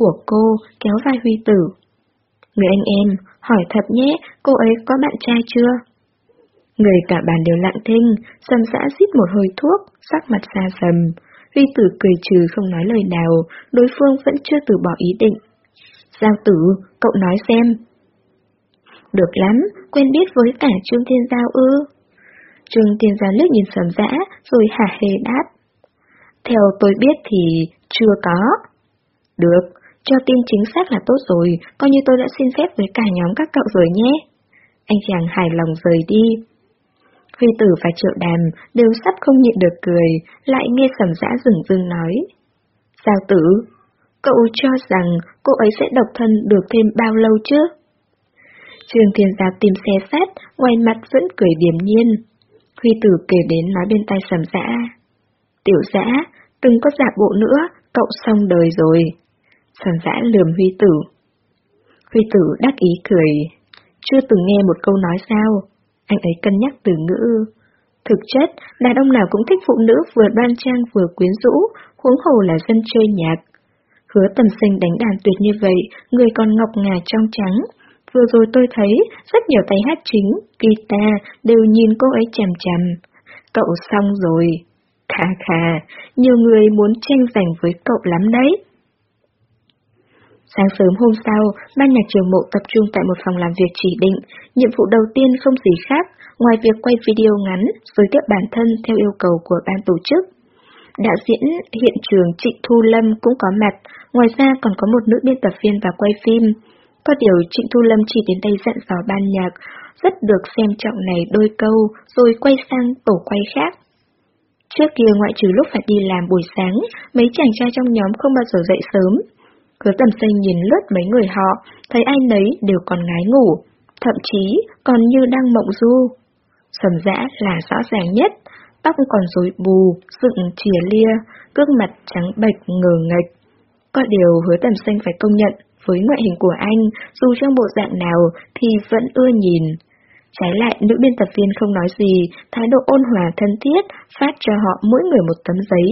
của cô, kéo vai Huy Tử. Người anh em, hỏi thật nhé, cô ấy có bạn trai chưa? Người cả bàn đều lặng thinh, sầm dã xít một hơi thuốc, sắc mặt xa sầm. Huy tử cười trừ không nói lời nào, đối phương vẫn chưa từ bỏ ý định. Giao tử, cậu nói xem. Được lắm, quen biết với cả Trương Thiên Giao ư. Trương Thiên Giao liếc nhìn sầm dã, rồi hả hề đáp. Theo tôi biết thì chưa có. Được, cho tin chính xác là tốt rồi, coi như tôi đã xin phép với cả nhóm các cậu rồi nhé. Anh chàng hài lòng rời đi. Huy tử và triệu đàm đều sắp không nhịn được cười, lại nghe sầm dã rừng rưng nói. Giao tử, cậu cho rằng cô ấy sẽ độc thân được thêm bao lâu chứ? Trường Thiên Gia tìm xe sát, ngoài mặt vẫn cười điềm nhiên. Huy tử kể đến nói bên tay sầm dã. Tiểu dã, đừng có giả bộ nữa, cậu xong đời rồi. Sầm dã lườm Huy tử. Huy tử đắc ý cười. Chưa từng nghe một câu nói sao, anh ấy cân nhắc từ ngữ. Thực chất, đàn ông nào cũng thích phụ nữ vừa đoan trang vừa quyến rũ, huống hồ là dân chơi nhạc. Hứa tầm sinh đánh đàn tuyệt như vậy, người còn ngọc ngà trong trắng. Vừa rồi tôi thấy rất nhiều tay hát chính, guitar đều nhìn cô ấy chằm chằm. Cậu xong rồi. Khà khà, nhiều người muốn tranh giành với cậu lắm đấy. Sáng sớm hôm sau, ban nhạc trường mộ tập trung tại một phòng làm việc chỉ định. Nhiệm vụ đầu tiên không gì khác, ngoài việc quay video ngắn, giới thiệu bản thân theo yêu cầu của ban tổ chức. Đạo diễn hiện trường Trịnh Thu Lâm cũng có mặt, ngoài ra còn có một nữ biên tập viên và quay phim. Có điều Trịnh Thu Lâm chỉ đến đây dặn dò ban nhạc, rất được xem trọng này đôi câu, rồi quay sang tổ quay khác. Trước kia ngoại trừ lúc phải đi làm buổi sáng, mấy chàng trai trong nhóm không bao giờ dậy sớm. Hứa tầm xanh nhìn lướt mấy người họ, thấy ai nấy đều còn ngái ngủ, thậm chí còn như đang mộng du. Sầm dã là rõ ràng nhất, tóc còn rối bù, dựng chìa lia, gương mặt trắng bệch ngờ nghệch. Có điều hứa tầm xanh phải công nhận, với ngoại hình của anh, dù trong bộ dạng nào thì vẫn ưa nhìn. Trái lại, nữ biên tập viên không nói gì, thái độ ôn hòa thân thiết, phát cho họ mỗi người một tấm giấy.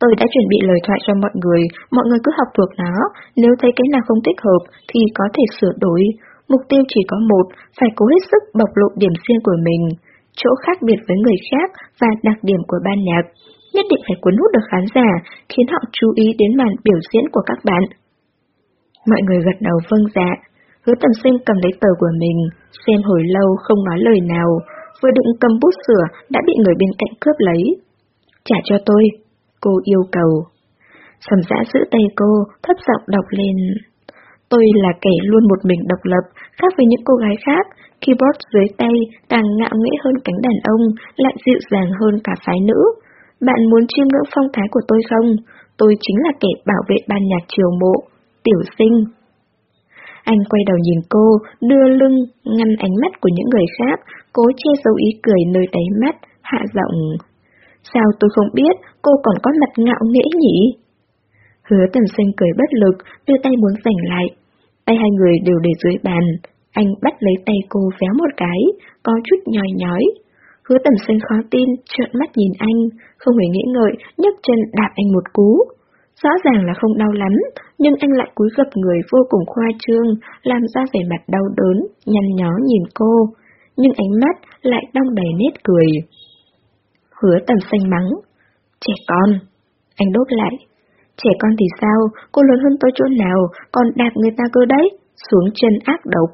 Tôi đã chuẩn bị lời thoại cho mọi người, mọi người cứ học thuộc nó, nếu thấy cái nào không thích hợp thì có thể sửa đổi. Mục tiêu chỉ có một, phải cố hết sức bộc lộ điểm riêng của mình, chỗ khác biệt với người khác và đặc điểm của ban nhạc. Nhất định phải cuốn hút được khán giả, khiến họ chú ý đến màn biểu diễn của các bạn. Mọi người gật đầu vâng dạ. Hứa tầm sinh cầm lấy tờ của mình, xem hồi lâu không nói lời nào, vừa định cầm bút sửa đã bị người bên cạnh cướp lấy. Trả cho tôi, cô yêu cầu. Sầm dã giữ tay cô, thấp giọng đọc lên. Tôi là kẻ luôn một mình độc lập, khác với những cô gái khác, keyboard dưới tay càng ngạo nghễ hơn cánh đàn ông, lại dịu dàng hơn cả phái nữ. Bạn muốn chiêm ngưỡng phong thái của tôi không? Tôi chính là kẻ bảo vệ ban nhạc triều mộ, tiểu sinh. Anh quay đầu nhìn cô, đưa lưng, ngăn ánh mắt của những người khác, cố che giấu ý cười nơi đáy mắt, hạ giọng. Sao tôi không biết, cô còn có mặt ngạo nghễ nhỉ? Hứa tầm xanh cười bất lực, đưa tay muốn giành lại. Tay hai người đều để dưới bàn. Anh bắt lấy tay cô véo một cái, có chút nhòi nhói. Hứa tầm xanh khó tin, trợn mắt nhìn anh, không hề nghĩ ngợi, nhấc chân đạp anh một cú. Rõ ràng là không đau lắm, nhưng anh lại cúi gập người vô cùng khoa trương, làm ra vẻ mặt đau đớn, nhăn nhó nhìn cô. Nhưng ánh mắt lại đong đầy nét cười. Hứa tầm xanh mắng. Trẻ con. Anh đốt lại. Trẻ con thì sao, cô lớn hơn tôi chỗ nào, còn đạp người ta cơ đấy, xuống chân ác độc.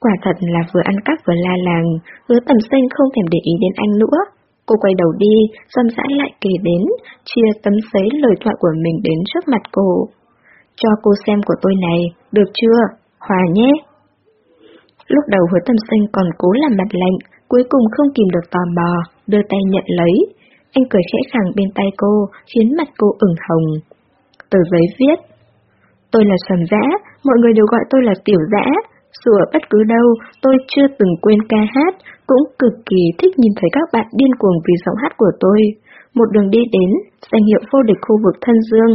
Quả thật là vừa ăn cắp vừa la làng, hứa tầm xanh không thèm để ý đến anh nữa. Cô quay đầu đi, dâm dãi lại kể đến, chia tấm giấy lời thoại của mình đến trước mặt cô. Cho cô xem của tôi này, được chưa? Hòa nhé! Lúc đầu hứa tầm xanh còn cố làm mặt lạnh, cuối cùng không kìm được tò mò, đưa tay nhận lấy. Anh cười khẽ khàng bên tay cô, khiến mặt cô ửng hồng. Tờ giấy viết Tôi là sầm dã, mọi người đều gọi tôi là tiểu dã. Dù ở bất cứ đâu, tôi chưa từng quên ca hát, cũng cực kỳ thích nhìn thấy các bạn điên cuồng vì giọng hát của tôi. một đường đi đến, danh hiệu vô địch khu vực thân dương.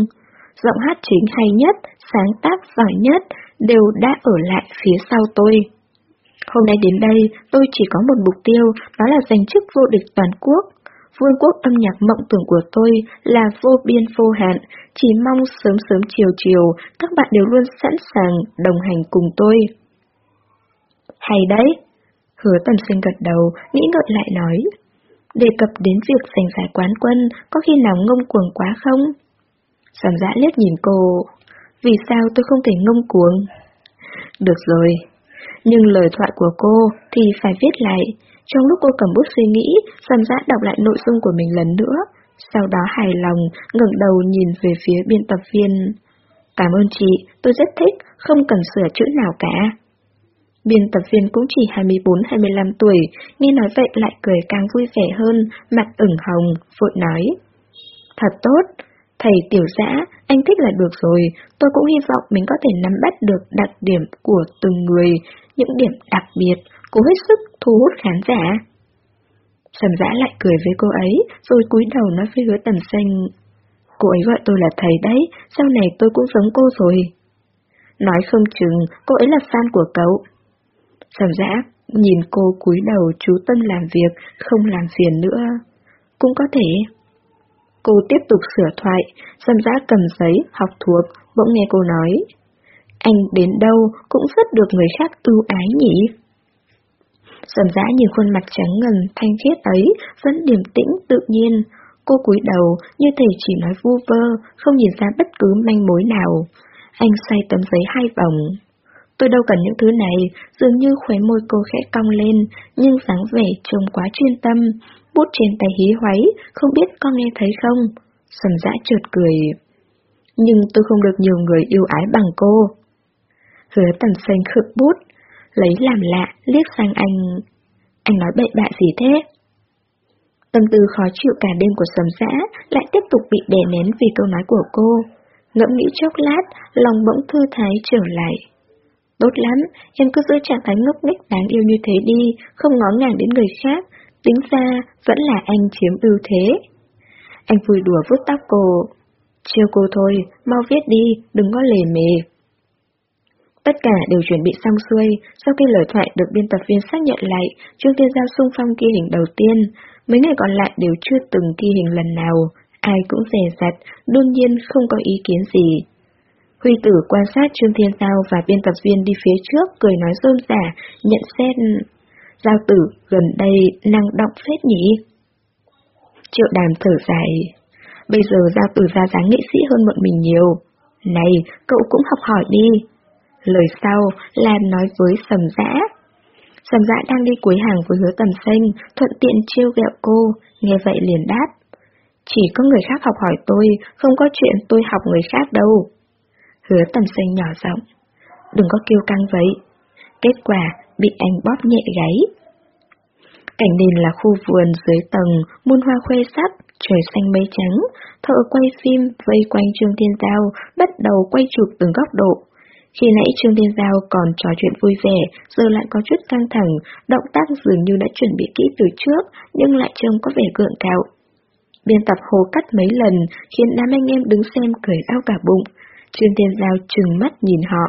Giọng hát chính hay nhất, sáng tác giỏi nhất, đều đã ở lại phía sau tôi. Hôm nay đến đây, tôi chỉ có một mục tiêu, đó là giành chức vô địch toàn quốc. Vương quốc âm nhạc mộng tưởng của tôi là vô biên vô hạn, chỉ mong sớm sớm chiều chiều, các bạn đều luôn sẵn sàng đồng hành cùng tôi. Hay đấy! Hứa tầm sinh gật đầu, nghĩ ngợi lại nói. Đề cập đến việc giành giải quán quân, có khi nào ngông cuồng quá không? Sầm dã liếc nhìn cô. Vì sao tôi không thể ngông cuồng? Được rồi. Nhưng lời thoại của cô thì phải viết lại. Trong lúc cô cầm bút suy nghĩ, dần dã đọc lại nội dung của mình lần nữa. Sau đó hài lòng, ngẩng đầu nhìn về phía biên tập viên. Cảm ơn chị, tôi rất thích, không cần sửa chữ nào cả. Biên tập viên cũng chỉ 24-25 tuổi, nghe nói vậy lại cười càng vui vẻ hơn, mặt ửng hồng, vội nói. Thật tốt, thầy tiểu dã, anh thích là được rồi, tôi cũng hy vọng mình có thể nắm bắt được đặc điểm của từng người, những điểm đặc biệt, cố hết sức thu hút khán giả. Sầm dã lại cười với cô ấy, rồi cúi đầu nói với hứa tầm xanh. Cô ấy gọi tôi là thầy đấy, sau này tôi cũng giống cô rồi. Nói không chừng, cô ấy là fan của cậu. Sầm dã, nhìn cô cúi đầu chú tâm làm việc, không làm phiền nữa. Cũng có thể. Cô tiếp tục sửa thoại, sầm dã cầm giấy, học thuộc, bỗng nghe cô nói. Anh đến đâu cũng rất được người khác ưu ái nhỉ? Sầm dã nhìn khuôn mặt trắng ngần, thanh khiết ấy, vẫn điềm tĩnh, tự nhiên. Cô cúi đầu, như thể chỉ nói vu vơ, không nhìn ra bất cứ manh mối nào. Anh xoay tấm giấy hai vòng. Tôi đâu cần những thứ này, dường như khóe môi cô khẽ cong lên, nhưng dáng vẻ trông quá chuyên tâm, bút trên tay hí hoáy, không biết con nghe thấy không? Sầm dã trượt cười. Nhưng tôi không được nhiều người yêu ái bằng cô. Hứa tầm xanh khực bút, lấy làm lạ, liếc sang anh. Anh nói bậy bạ gì thế? Tâm tư khó chịu cả đêm của sầm dã lại tiếp tục bị đè nén vì câu nói của cô. Ngẫm nghĩ chốc lát, lòng bỗng thư thái trở lại. Tốt lắm, em cứ giữ trạng thái ngốc nghếch đáng yêu như thế đi, không ngó ngàng đến người khác, tính ra vẫn là anh chiếm ưu thế. Anh vui đùa vuốt tóc cô. Chiêu cô thôi, mau viết đi, đừng có lề mề. Tất cả đều chuẩn bị xong xuôi, sau khi lời thoại được biên tập viên xác nhận lại, Trương Tiên Giao xung phong ghi hình đầu tiên, mấy người còn lại đều chưa từng ghi hình lần nào, ai cũng rè rặt, đương nhiên không có ý kiến gì. Huy tử quan sát Trương Thiên Giao và biên tập viên đi phía trước, cười nói rôm rả, nhận xét. Giao tử, gần đây năng động phết nhỉ? Triệu đàm thở dài. Bây giờ giao tử ra dáng nghệ sĩ hơn bọn mình nhiều. Này, cậu cũng học hỏi đi. Lời sau Lan nói với sầm dã. Sầm dã đang đi cuối hàng với hứa tầm xanh, thuận tiện chiêu gẹo cô, nghe vậy liền đáp. Chỉ có người khác học hỏi tôi, không có chuyện tôi học người khác đâu. Hứa tầm xanh nhỏ giọng. Đừng có kêu căng vậy. Kết quả, bị anh bóp nhẹ gáy. Cảnh nền là khu vườn dưới tầng, muôn hoa khoe sắc, trời xanh mây trắng. Thợ quay phim vây quanh Trương Thiên Giao, bắt đầu quay chụp từng góc độ. Khi nãy Trương Thiên Giao còn trò chuyện vui vẻ, giờ lại có chút căng thẳng, động tác dường như đã chuẩn bị kỹ từ trước, nhưng lại trông có vẻ gượng cạo. Biên tập hồ cắt mấy lần, khiến đám anh em đứng xem cười đau cả bụng. Trương Thiên Giao trừng mắt nhìn họ.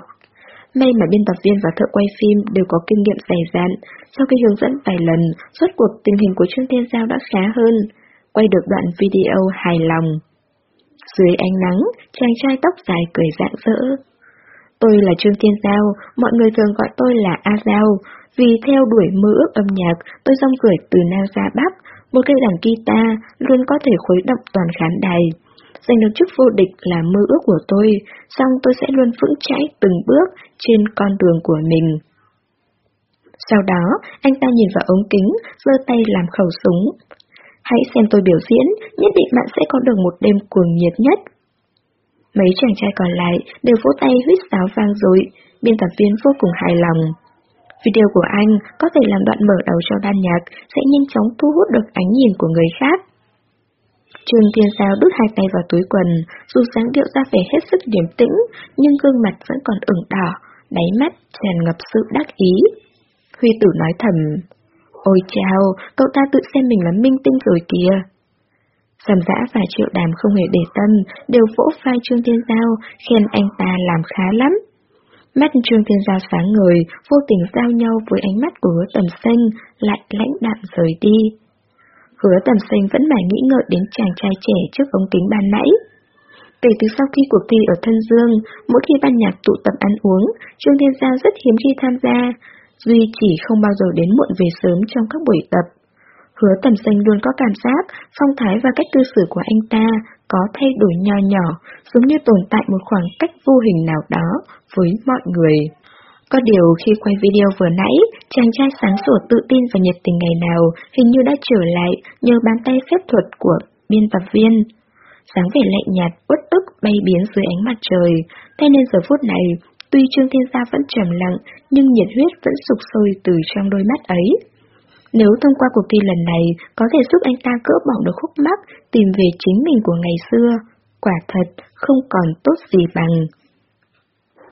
May mà biên tập viên và thợ quay phim đều có kinh nghiệm dày dặn, sau khi hướng dẫn vài lần, suốt cuộc tình hình của Trương Thiên Giao đã khá hơn, quay được đoạn video hài lòng. Dưới ánh nắng, chàng trai tóc dài cười rạng rỡ. Tôi là Trương Thiên Giao, mọi người thường gọi tôi là A Giao, vì theo đuổi mơ ước âm nhạc, tôi rong ruổi từ Nam ra Bắc, một cây đàn guitar luôn có thể khuấy động toàn khán đài giành được chức vô địch là mơ ước của tôi, song tôi sẽ luôn vững chãi từng bước trên con đường của mình. Sau đó, anh ta nhìn vào ống kính, giơ tay làm khẩu súng. Hãy xem tôi biểu diễn, nhất định bạn sẽ có được một đêm cuồng nhiệt nhất. Mấy chàng trai còn lại đều vỗ tay huýt sáo vang dội, biên tập viên vô cùng hài lòng. Video của anh có thể làm đoạn mở đầu cho ban nhạc, sẽ nhanh chóng thu hút được ánh nhìn của người khác. Trương Thiên Giao đút hai tay vào túi quần, dù sáng điệu ra vẻ hết sức điềm tĩnh, nhưng gương mặt vẫn còn ửng đỏ, đáy mắt tràn ngập sự đắc ý. Huy tử nói thầm, Ôi chào, cậu ta tự xem mình là minh tinh rồi kìa. Sầm dã và triệu đàm không hề để tâm, đều vỗ vai Trương Thiên Giao, khen anh ta làm khá lắm. Mắt Trương Thiên Giao sáng ngời, vô tình giao nhau với ánh mắt của hứa tầm xanh, lại lãnh đạm rời đi. Hứa tầm xanh vẫn mãi nghĩ ngợi đến chàng trai trẻ trước ống kính ban nãy. Kể từ sau khi cuộc thi ở Thân Dương, mỗi khi ban nhạc tụ tập ăn uống, Trương Thiên Giao rất hiếm khi tham gia, Duy chỉ không bao giờ đến muộn về sớm trong các buổi tập. Hứa tầm xanh luôn có cảm giác, phong thái và cách cư xử của anh ta có thay đổi nho nhỏ, giống như tồn tại một khoảng cách vô hình nào đó với mọi người. Có điều khi quay video vừa nãy, chàng trai sáng sủa tự tin và nhiệt tình ngày nào hình như đã trở lại nhờ bàn tay phép thuật của biên tập viên. Sáng vẻ lạnh nhạt, uất ức bay biến dưới ánh mặt trời, thế nên giờ phút này, tuy Trương Thiên Gia vẫn trầm lặng, nhưng nhiệt huyết vẫn sục sôi từ trong đôi mắt ấy. Nếu thông qua cuộc thi lần này có thể giúp anh ta cỡ bỏ được khúc mắc, tìm về chính mình của ngày xưa, quả thật không còn tốt gì bằng.